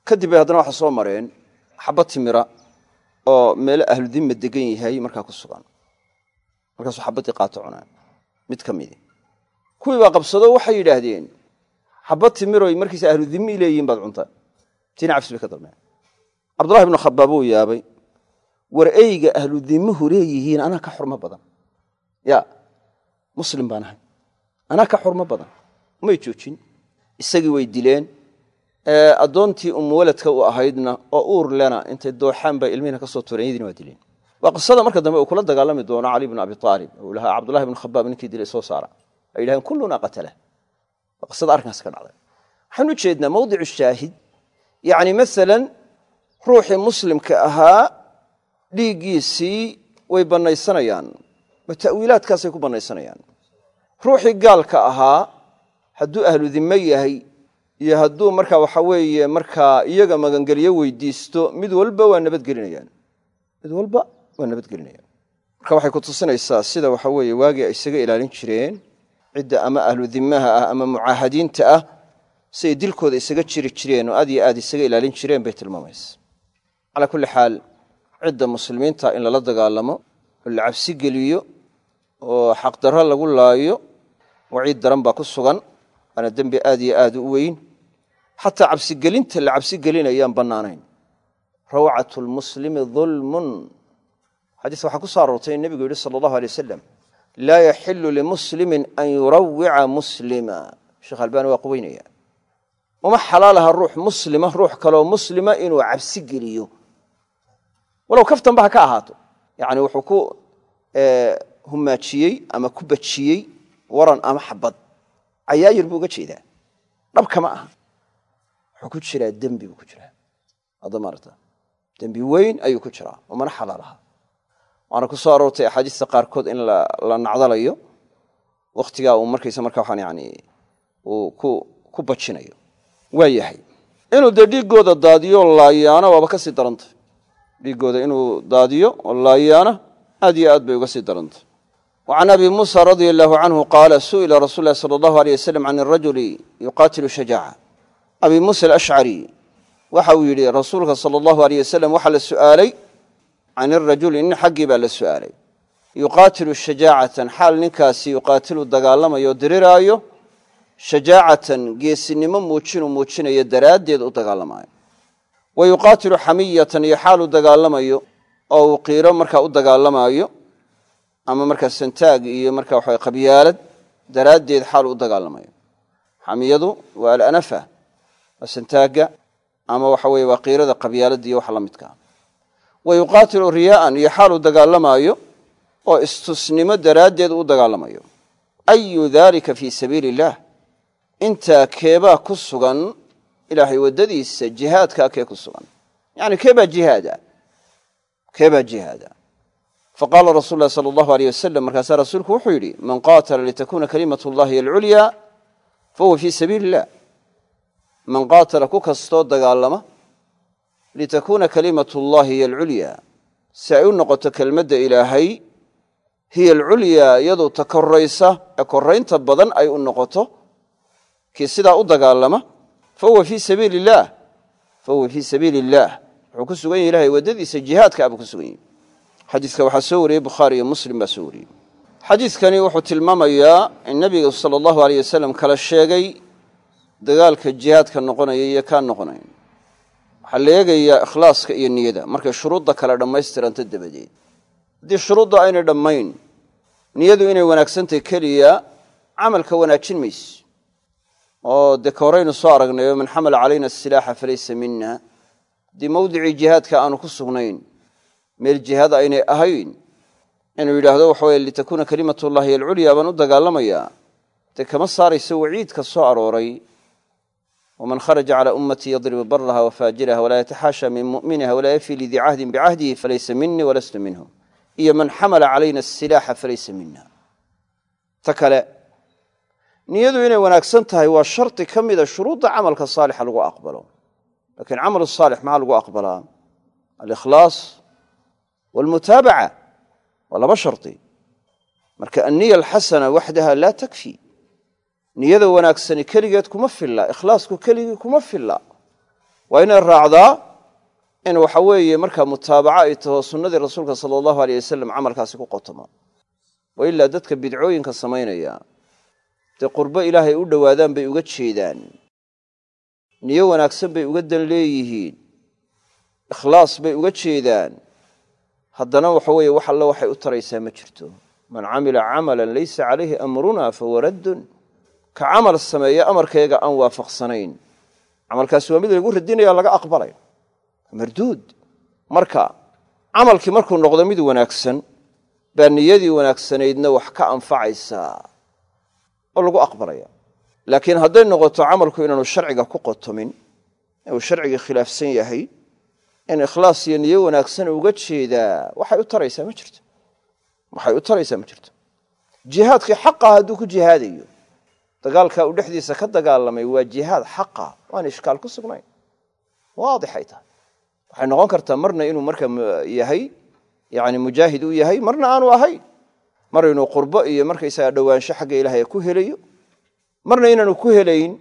A: ka haddana waxaa soo mareen xabad timira oo meelo ahlu dimma degan yahay markaa ku sugan. Markaasuu xabaddii qaato cunaan. Mid ka midi. Kuwii baa qabsado waxay yidhaahdeen xabad timiroy markiisa ahlu dimmi leeyihiin baad cuntaa tiina cafis bay ka dalmeen. Cabdullahi ibnu khabaab uu yaabay war eyga ahlu dimmuhu leeyihiin anaa ka xurmo badan. Ya muslim baan ahay. Anaa ka xurmo badan. May joojin. Isagii way dileen addoontii umuwaladka u ahaydna oo uur lena intay dooxaan bay ilmihina ka soo tuureen yadiina waa dileen waa qisada marka dambe uu kula dagaalami doono cali bnu abi aalib uu lahaa cabdullahi ibnu khabaab ninkii dilay soo saara. Ay yidhahdeen kullunaa qatala. Waa qisada arrinkaas ka dhacday. Waxaanu ujeednaa mawdicu shaahid yacni masalan ruuxii muslimka ahaa dhiiggiisii way bannaysanayaan ma ta'wiilaadkaasay ku bannaysanayaan ruuxii gaalka ahaa hadduu ahlu dimme yahay iyo hadduu markaa waxa weeye markaa iyaga magangelyo weydiisto mid walba waa nabadgelinayaan. Mid walba waa nabadgelinayaan. Marka waxay ku tusinaysaa sida waxa weeye waagii ay isaga ilaalin jireen cidda ama ahlu dimmaha ah ama mucaahadiinta ah siay dilkooda isaga jiri jireen oo aad iyo aad isaga ilaalin jireen bay tilmaamaysa calaa kulli xaal cidda muslimiinta in lala dagaalamo oo la cabsi geliyo oo xaqdarro lagu laayo waciid daran baa ku sugan waana dembi aad iyo aad u weyn xataa cabsigelinta la cabsigelinayaan bannaanayn. Rawcat lmuslimi dulmun xadiis waxaa ku so aroortay in nebigu yidhi sala allahu alay wasalam laa yaxilu limuslimin an yurawica muslima. Sheekh albani waa quweynaya. Uma xalaalaha ruux muslima ruux kaloo muslima inuu cabsi geliyo walow kaftanba ha ka ahaato. Yani wuxuu ku humaajiyey ama ku bajiyey waran ama xabad. Cayaayir buu uga jeedaa. Dhabkama aha wuxuu ku jiraa dembi buu ku jiraa hadda maarata dembi weyn ayuu ku jiraa oo mana xalaalaha. Waana ku soo aroortay axaadiista qaarkood in la nacdalayo wakhtigaa uu markaysa markaa waxaan yani uu ku bajinayo. Waa yahay inuu dee dhiiggooda daadiyo laayaano waaba ka sii darantay dhiiggooda inuu daadiyo oo laayaana aad iyo aad bay uga sii darantay wa can abi muusa radia allahu canhu qaala su'ila rasuul sala allahu aleyh wasalam can irajuli yuqaatilu shajaaca abi muusa alashcari waxa uu yidhi rasuulka sala allahu aleyh wasalam waxaa la su'aalay can irajuli nin xaggii baa la su'aalay. Yuqaatilu shajaacatan xaal ninkaasi yuqaatilu dagaalamayo diriraayo shajaacatan geesinimo muujinu muujinayo daraaddeed u dagaalamaayo. Wa yuqaatilu xamiyatan iyo xaal u dagaalamayo oo uu qiiro markaa u dagaalamaayo ama markaa santaag iyo markaa waxa qabyaalad daraaddeed xaal u dagaalamayo. Xamiyadu waa alanafa waa santaagga ama waxa weye waa qiirada qabyaaladda iyo waxa la midkaa wa yuqaatilu riyaa'an iyo xaal u dagaalamaayo oo istusnimo daraaddeed u dagaalamayo ayu dalika fii sabiili illaah intaa keebaa ku sugan ilaahay waddadiisa jihaadkaa kee ku sugan? Yani keebaa jihaada. Keebaa jihaada. Faqaala rasul lahi sala allahu aleyh wasalam markaasaa rasuulku wuxuu yidhi man qaatala litakuna kalimat llahi alculyaa fahuwa fii sabiili illah man qaatala ku kastoo dagaalama litakuuna kalimatu llahi hiy alculyaa si ay u noqoto kelmadda ilaahay hiya alculyaa iyadoo ta koraysa ee koraynta badan ay u noqoto kii sidaa u dagaalama fahuwa fii sabiili illaah fahuwa fii sabiili illaah wuxuu ku sugan yahy ilahay waddadiisa jihaadka abuu ku sugan yahy xadiidka waxaa soo wariyey bukhaari iyo muslim baa soo wariyey xadiidkani wuxuu tilmaamayaa in nebigu sala allahu aleyh wasalam kala sheegay dagaalka jihaadka noqonaya iyo kaan noqonayn waxaa la eegayaa ikhlaaska iyo niyada. Markay shuruudda kale dhammaystiranto dabadeed. Haddii shuruudda aynay dhammayn niyadu inay wanaagsantahy keliya camalka wanaajin mayse oo dee ka horaynu soo aragnayo man xamala calayna asilaaxa falaysa mina haddii mawdicii jihaadka aanu ku sugnayn meel jihaad aynay ahayn inuu yidhaahdo waxa weye litakuuna kalimatu llahi alculyaa baan u dagaalamayaa dee kama saarayso waciidka soo arooray waman kharaja calaa ummatii yadribu baraha wafaajiraha walaa yataxaasha min mu'miniha walaa yafi lidii cahdin bicahdihi falaysa minii walastu minhum iyo man xamala calayna asilaaxa falaysa mina ta kale niyadu inay wanaagsan tahay waa shardi ka mida shuruudda camalka saalixa lagu aqbalo lakiin camal saalix maxaa lagu aqbalaa alikhlaas walmutaabaca waa laba shardi marka anniya alxasana waxdaha laa takfi niyada wanaagsani keligeed kuma filla ikhlaasku keligii kuma filla. Waa inay raacdaa in waxa weeye markaa mutaabaco ay taho sunnadii rasuulka sala allahu aleyh wasalam camalkaasi ku qotomo wa ilaa dadka bidcooyinka samaynaya. Dee qurbo ilaahay u dhowaadaan bay uga jeedaan. Niyo wanaagsan bay uga dan leeyihiin. Ikhlaas bay uga jeedaan. Haddana waxa weeye wax alle waxay u taraysaa ma jirto. Man camila camalan laysa calayhi amruna fahuwa raddun ka camal sameeya amarkayga aan waafaqsanayn. Camalkaasi waa mid lagu radinaya laga aqbalay. Marduud marka camalkii markuu noqdo mid wanaagsan baa niyadii wanaagsanaydna wax ka anfacaysaa oo lagu aqbalaya. Laakiin hadday noqoto camalku inaanu sharciga ku qotomin ee uu sharcigii khilaafsan yahay in ikhlaas iyo niyo wanaagsan uga jeedaa waxay u taraysaa ma jirto. Waxay u taraysaa ma jirto. Jihaadkii xaqah hadduu ku jihaadayo dagaalka uu dhexdiisa ka dagaalamay waa jihaad xaqa waan ishkaal ku sugnayn. Waadixay tahay. Waxay noqon kartaa marna inuu marka yahay yani mujaahid u yahay marna aanu ahayn mar inuu qurbo iyo markaysaga dhowaansho xagga ilaahay ku helayo. Marna inaanu ku helayn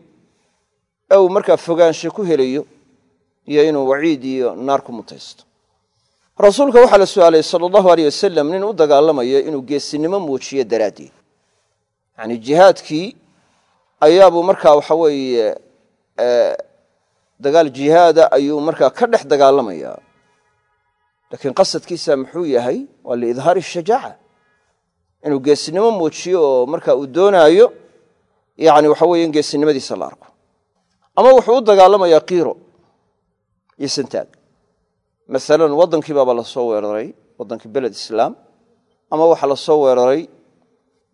A: ee uu fogaansho ku helayo iyo inuu waciid iyo naar ku mutaysto. Rasuulka waxaa la su'aalay sala allahu aleyh wasalam nin u dagaalamayo inuu geesinimo muujiyo daraaddeed. Yani jihaadkii ayaabuu markaa waxa weeye dagaal jihaada ayuu markaa ka dhex dagaalamaya laakiin qasadkiisa muxuu yahay waa liidhaari shajaaca. Inuu geesinimo muujiyo oo marka uu doonaayo yani waxa weye in geesinimadiisa la arko. Ama wuxuu u dagaalamayaa kiiro iyo santaag maalan waddankii baaba la soo weeraray waddankii beled islaam ama waxaa la soo weeraray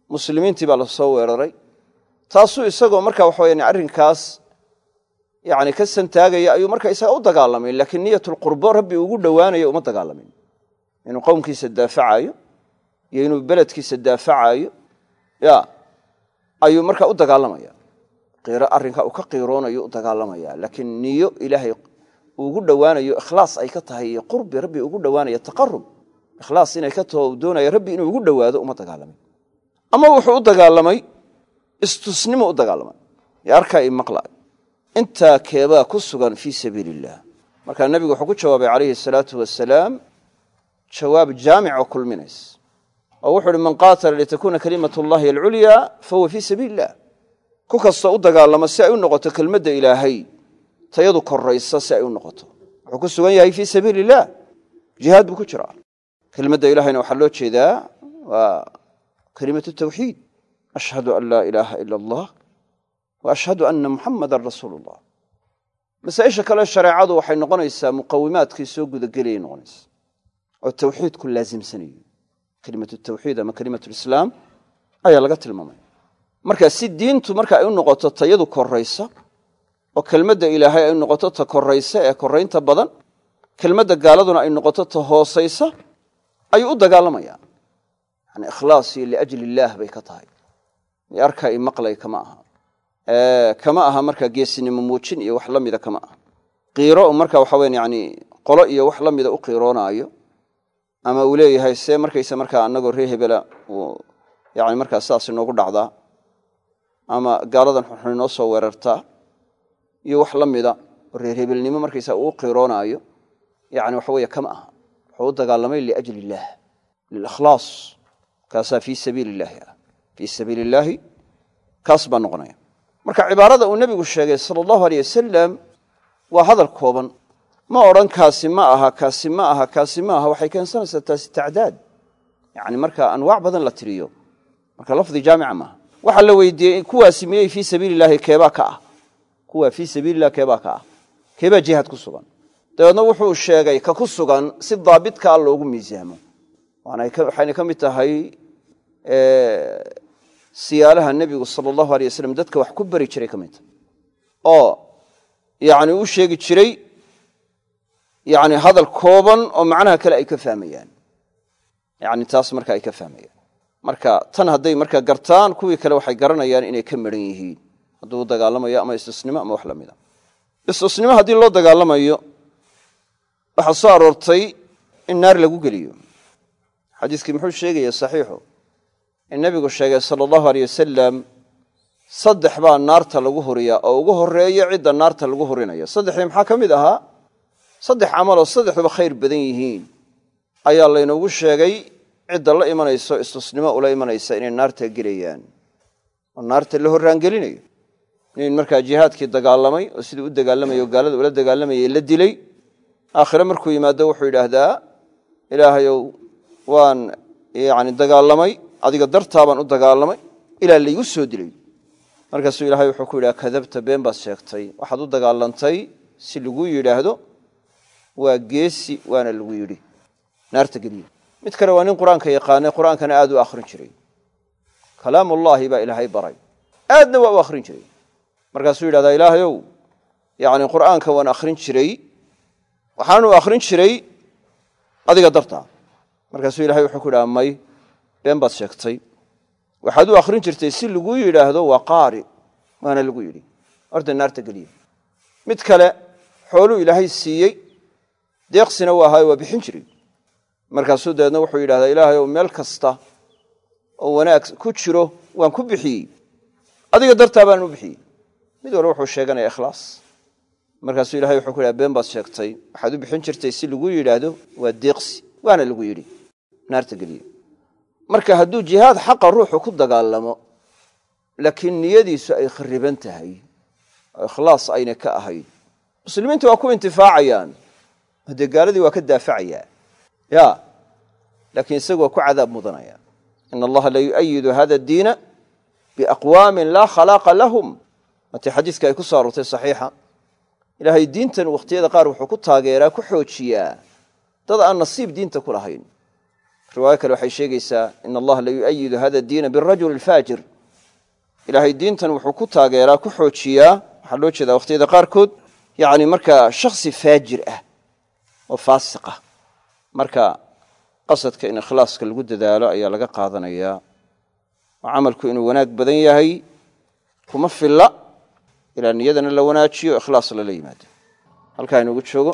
A: muslimiintii baa la soo weeraray taasuu isagoo marka waxa weya arrinkaas yani ka santaagaya ayuu marka isaga u dagaalamay laakiin niyatulqurbo rabbi ugu dhowaanayo uma dagaalamin. Inuu qowmkiisa daafacayo iyo inuu beledkiisa daafacayo ya ayuu marka u dagaalamaya. Qiiro arrinka uu ka qiiroonayo u dagaalamaya laakiin niyo ilaahay ugu dhowaanayo ikhlaas ay ka tahay iyo qurbi rabbi ugu dhowaanayo taqarub ikhlaas inay ka taho uu doonayo rabbi inuu ugu dhowaado uma dagaalamay. Ama wuxuu u dagaalamay istusnimo u dagaalamay ee arkaa i intaa keebaa ku sugan fii sabiili illah markaa nebigu wuxuu ku jawaabay calayhi salaatu wasalaam jawaab jaamic oo kulminays. Oo wuxu uhi man qaatala litakuuna kalimat llahi alculyaa fahuwa fii sabiili illah ku kastoo u dagaalama si ay u noqoto kelmadda ilaahay tayadu koraysa si ay u noqoto. Wuxuu ku sugan yahay fii sabiili illah jihaad buu ku jiraa. Kelmadda ilahayna waxaa loo jeedaa waa kelimatu tawxiid ashhadu an laa ilaaha ila allah wa ashhadu anna muxamadan rasuulu llah masaa'isha kale shareecadu waxay noqonaysaa muqawimaadkii soo gudagelayay noqonaysa oo tawxiidku laasimsanayo kelimatu tawxiid ama kelimatu lislaam ayaa laga tilmaamaya marka si diintu marka ay u noqoto tayadu koraysa oo kelmadda ilaahay ay noqoto ta koraysa ee koraynta badan kelmadda gaaladuna ay noqoto ta hoosaysa ayuu u dagaalamayaa yani ikhlaasii liajli illaah bay ka tahay arkaa i maqlay kama aha. Kama aha marka geesinimo muujin iyo wax la mida kama aha. Qiiro marka waxa weyan yani qolo iyo wax la mida u qiiroonaayo ama uu leeyahay see markaysa markaa anagoo ree hebela yani markaa sidaas inoogu dhacdaa ama gaaladan xunxun inoo soo weerartaa iyo wax la mida oo reer hebelnimo markaysa uu qiiroonaayo yani waxa weeye kama aha. Wuxuu u dagaalamay liajli illaah lilikhlaas kaasaa fii sabiili illaahi ah fii sabiili illaahi kaas baa noqonaya. Marka cibaarada uu nebigu sheegay sala allahu aleyh wasalam waa hadal kooban. Ma odhan kaasi ma aha kaasi ma aha kaasi ma aha. Waxay keensanaysaa taasi tacdaad. Yani marka anwaac badan la tiriyo. Marka lafdi jaamica maaha waxaa la weydiiyey kuwaasi miyey fii sabiili keebaa ka ah? Kuwaa fii sabiililah keebaa ka ah. Keebaa jihaad ku sugan. Dabeedna wuxuu sheegay ka ku sugan si daabitkaa loogu miisaamo. Waxayna ka mid tahay siyaalaha nebigu sala allahu aley wasalam dadka wax ku beri jiray ka mid. Tahay oo yani u sheegi jiray yani hadal kooban oo macnaha kale ay ka fahmayaan yani taas marka ay ka fahmayaan marka tan hadday marka gartaan kuwii kale waxay garanayaan inay ka maran yihiin. Hadduu dagaalamayo ama istisnimo ama wax la mida. Istisnimo haddii loo dagaalamayo waxaa soo aroortay in naar lagu geliyo. Xadiiskii muxuu sheegaya saxiixu nebigu sheegay sala allahu aleyh wasalam saddex baa naarta lagu huriyaa oo ugu horreeya cidda naarta lagu hurinaya. Saddexdii maxaa ka mid ahaa? Saddex camaloo saddexduba khayr badan yihiin. Ayaa laynoogu sheegay cidda la imanayso istusnimo ula imanaysa inay naarta gelayaan. Oo naarta la horraangelinayo. Nin markaa jihaadkii dagaalamay oo siduu u dagaalamay o gaalada ula dagaalamayay la dilay aakhire markuu yimaado wuxuu yidhaahdaa ilaahayow waan yani dagaalamay adiga dartaabaan u dagaalamay ilaa laygu soo dilay. Markaasuu ilaahay wuxuu ku yidhaha kadabta been baad sheegtay waxaad u dagaalantay si lagu yidhaahdo waa geesi waana lagu yidhi. Naarta geliye mid kale waa nin qur'aanka yaqaanay qur'aankana aad u akhrin jiray. Kalaamullaahi baa ilaahay baray. Aadna waa u akhrin jiray. Markaasuu yidhahdaa ilaahayow yani qur'aanka waan akhrin jiray waxaanu akhrin jiray adiga dartaa. Markaasuu ilahay wuxuu ku yidhaha may been baad sheegtay waxaad u akhrin jirtay si lagu yidhaahdo waa qaari. Waana lagu yidhi. Orda naarta geliye. Mid kale xooluu ilaahay siiyey. Deeqsina waa ahaayo waa bixin jiray. Markaasuu dabeedna wuxuu yidhahdaa ilaahayow meel kasta oo wanaag ku jiro waan ku bixiyey. Adiga dartaa baan u bixiyey. Mid walba wuxuu sheeganaya ikhlaas. Markaasuu ilahay wuxuu ku yidhaha been baad sheegtay waxaad u bixin jirtay si lagu yidhaahdo waa deeqsi. Waana lagu yidhi. Naarta geliye marka hadduu jihaad xaqa ruuxu ku dagaalamo laakiin niyadiisu ay khariban tahay ikhlaas ayna ka ahayn. Muslimiinta waa ku intifaacayaan. Gaaladii waa ka daafacayaa? Ya laakiin isagu ku cadaab mudanaya. Ina allaha la yu'ayidu hada diina biaqwaamin laa khalaaqa lahum. Hatii xadiiska ay ku soo aroortay saxiixa ilaahay diintan wakhtiyada qaar wuxuu ku taageeraa ku xoojiyaa. Dad aan nasiib diinta ku lahayn riwaayo kale waxay sheegaysaa ina allaha la yu'ayidu hada diina birajuli alfaajir ilaahay diintan wuxuu ku taageeraa ku xoojiyaa waxaa loo jeedaa wakhtiyada qaarkood yani markaa shaksi faajir ah oo faasiq ah. Marka qasadka in ikhlaaska lagu dadaalo ayaa laga qaadanayaa oo camalku inuu wanaag badan yahay kuma filla ilaa niyadana la wanaajiyo ikhlaas lala yimaado. Halkaa inugu joogo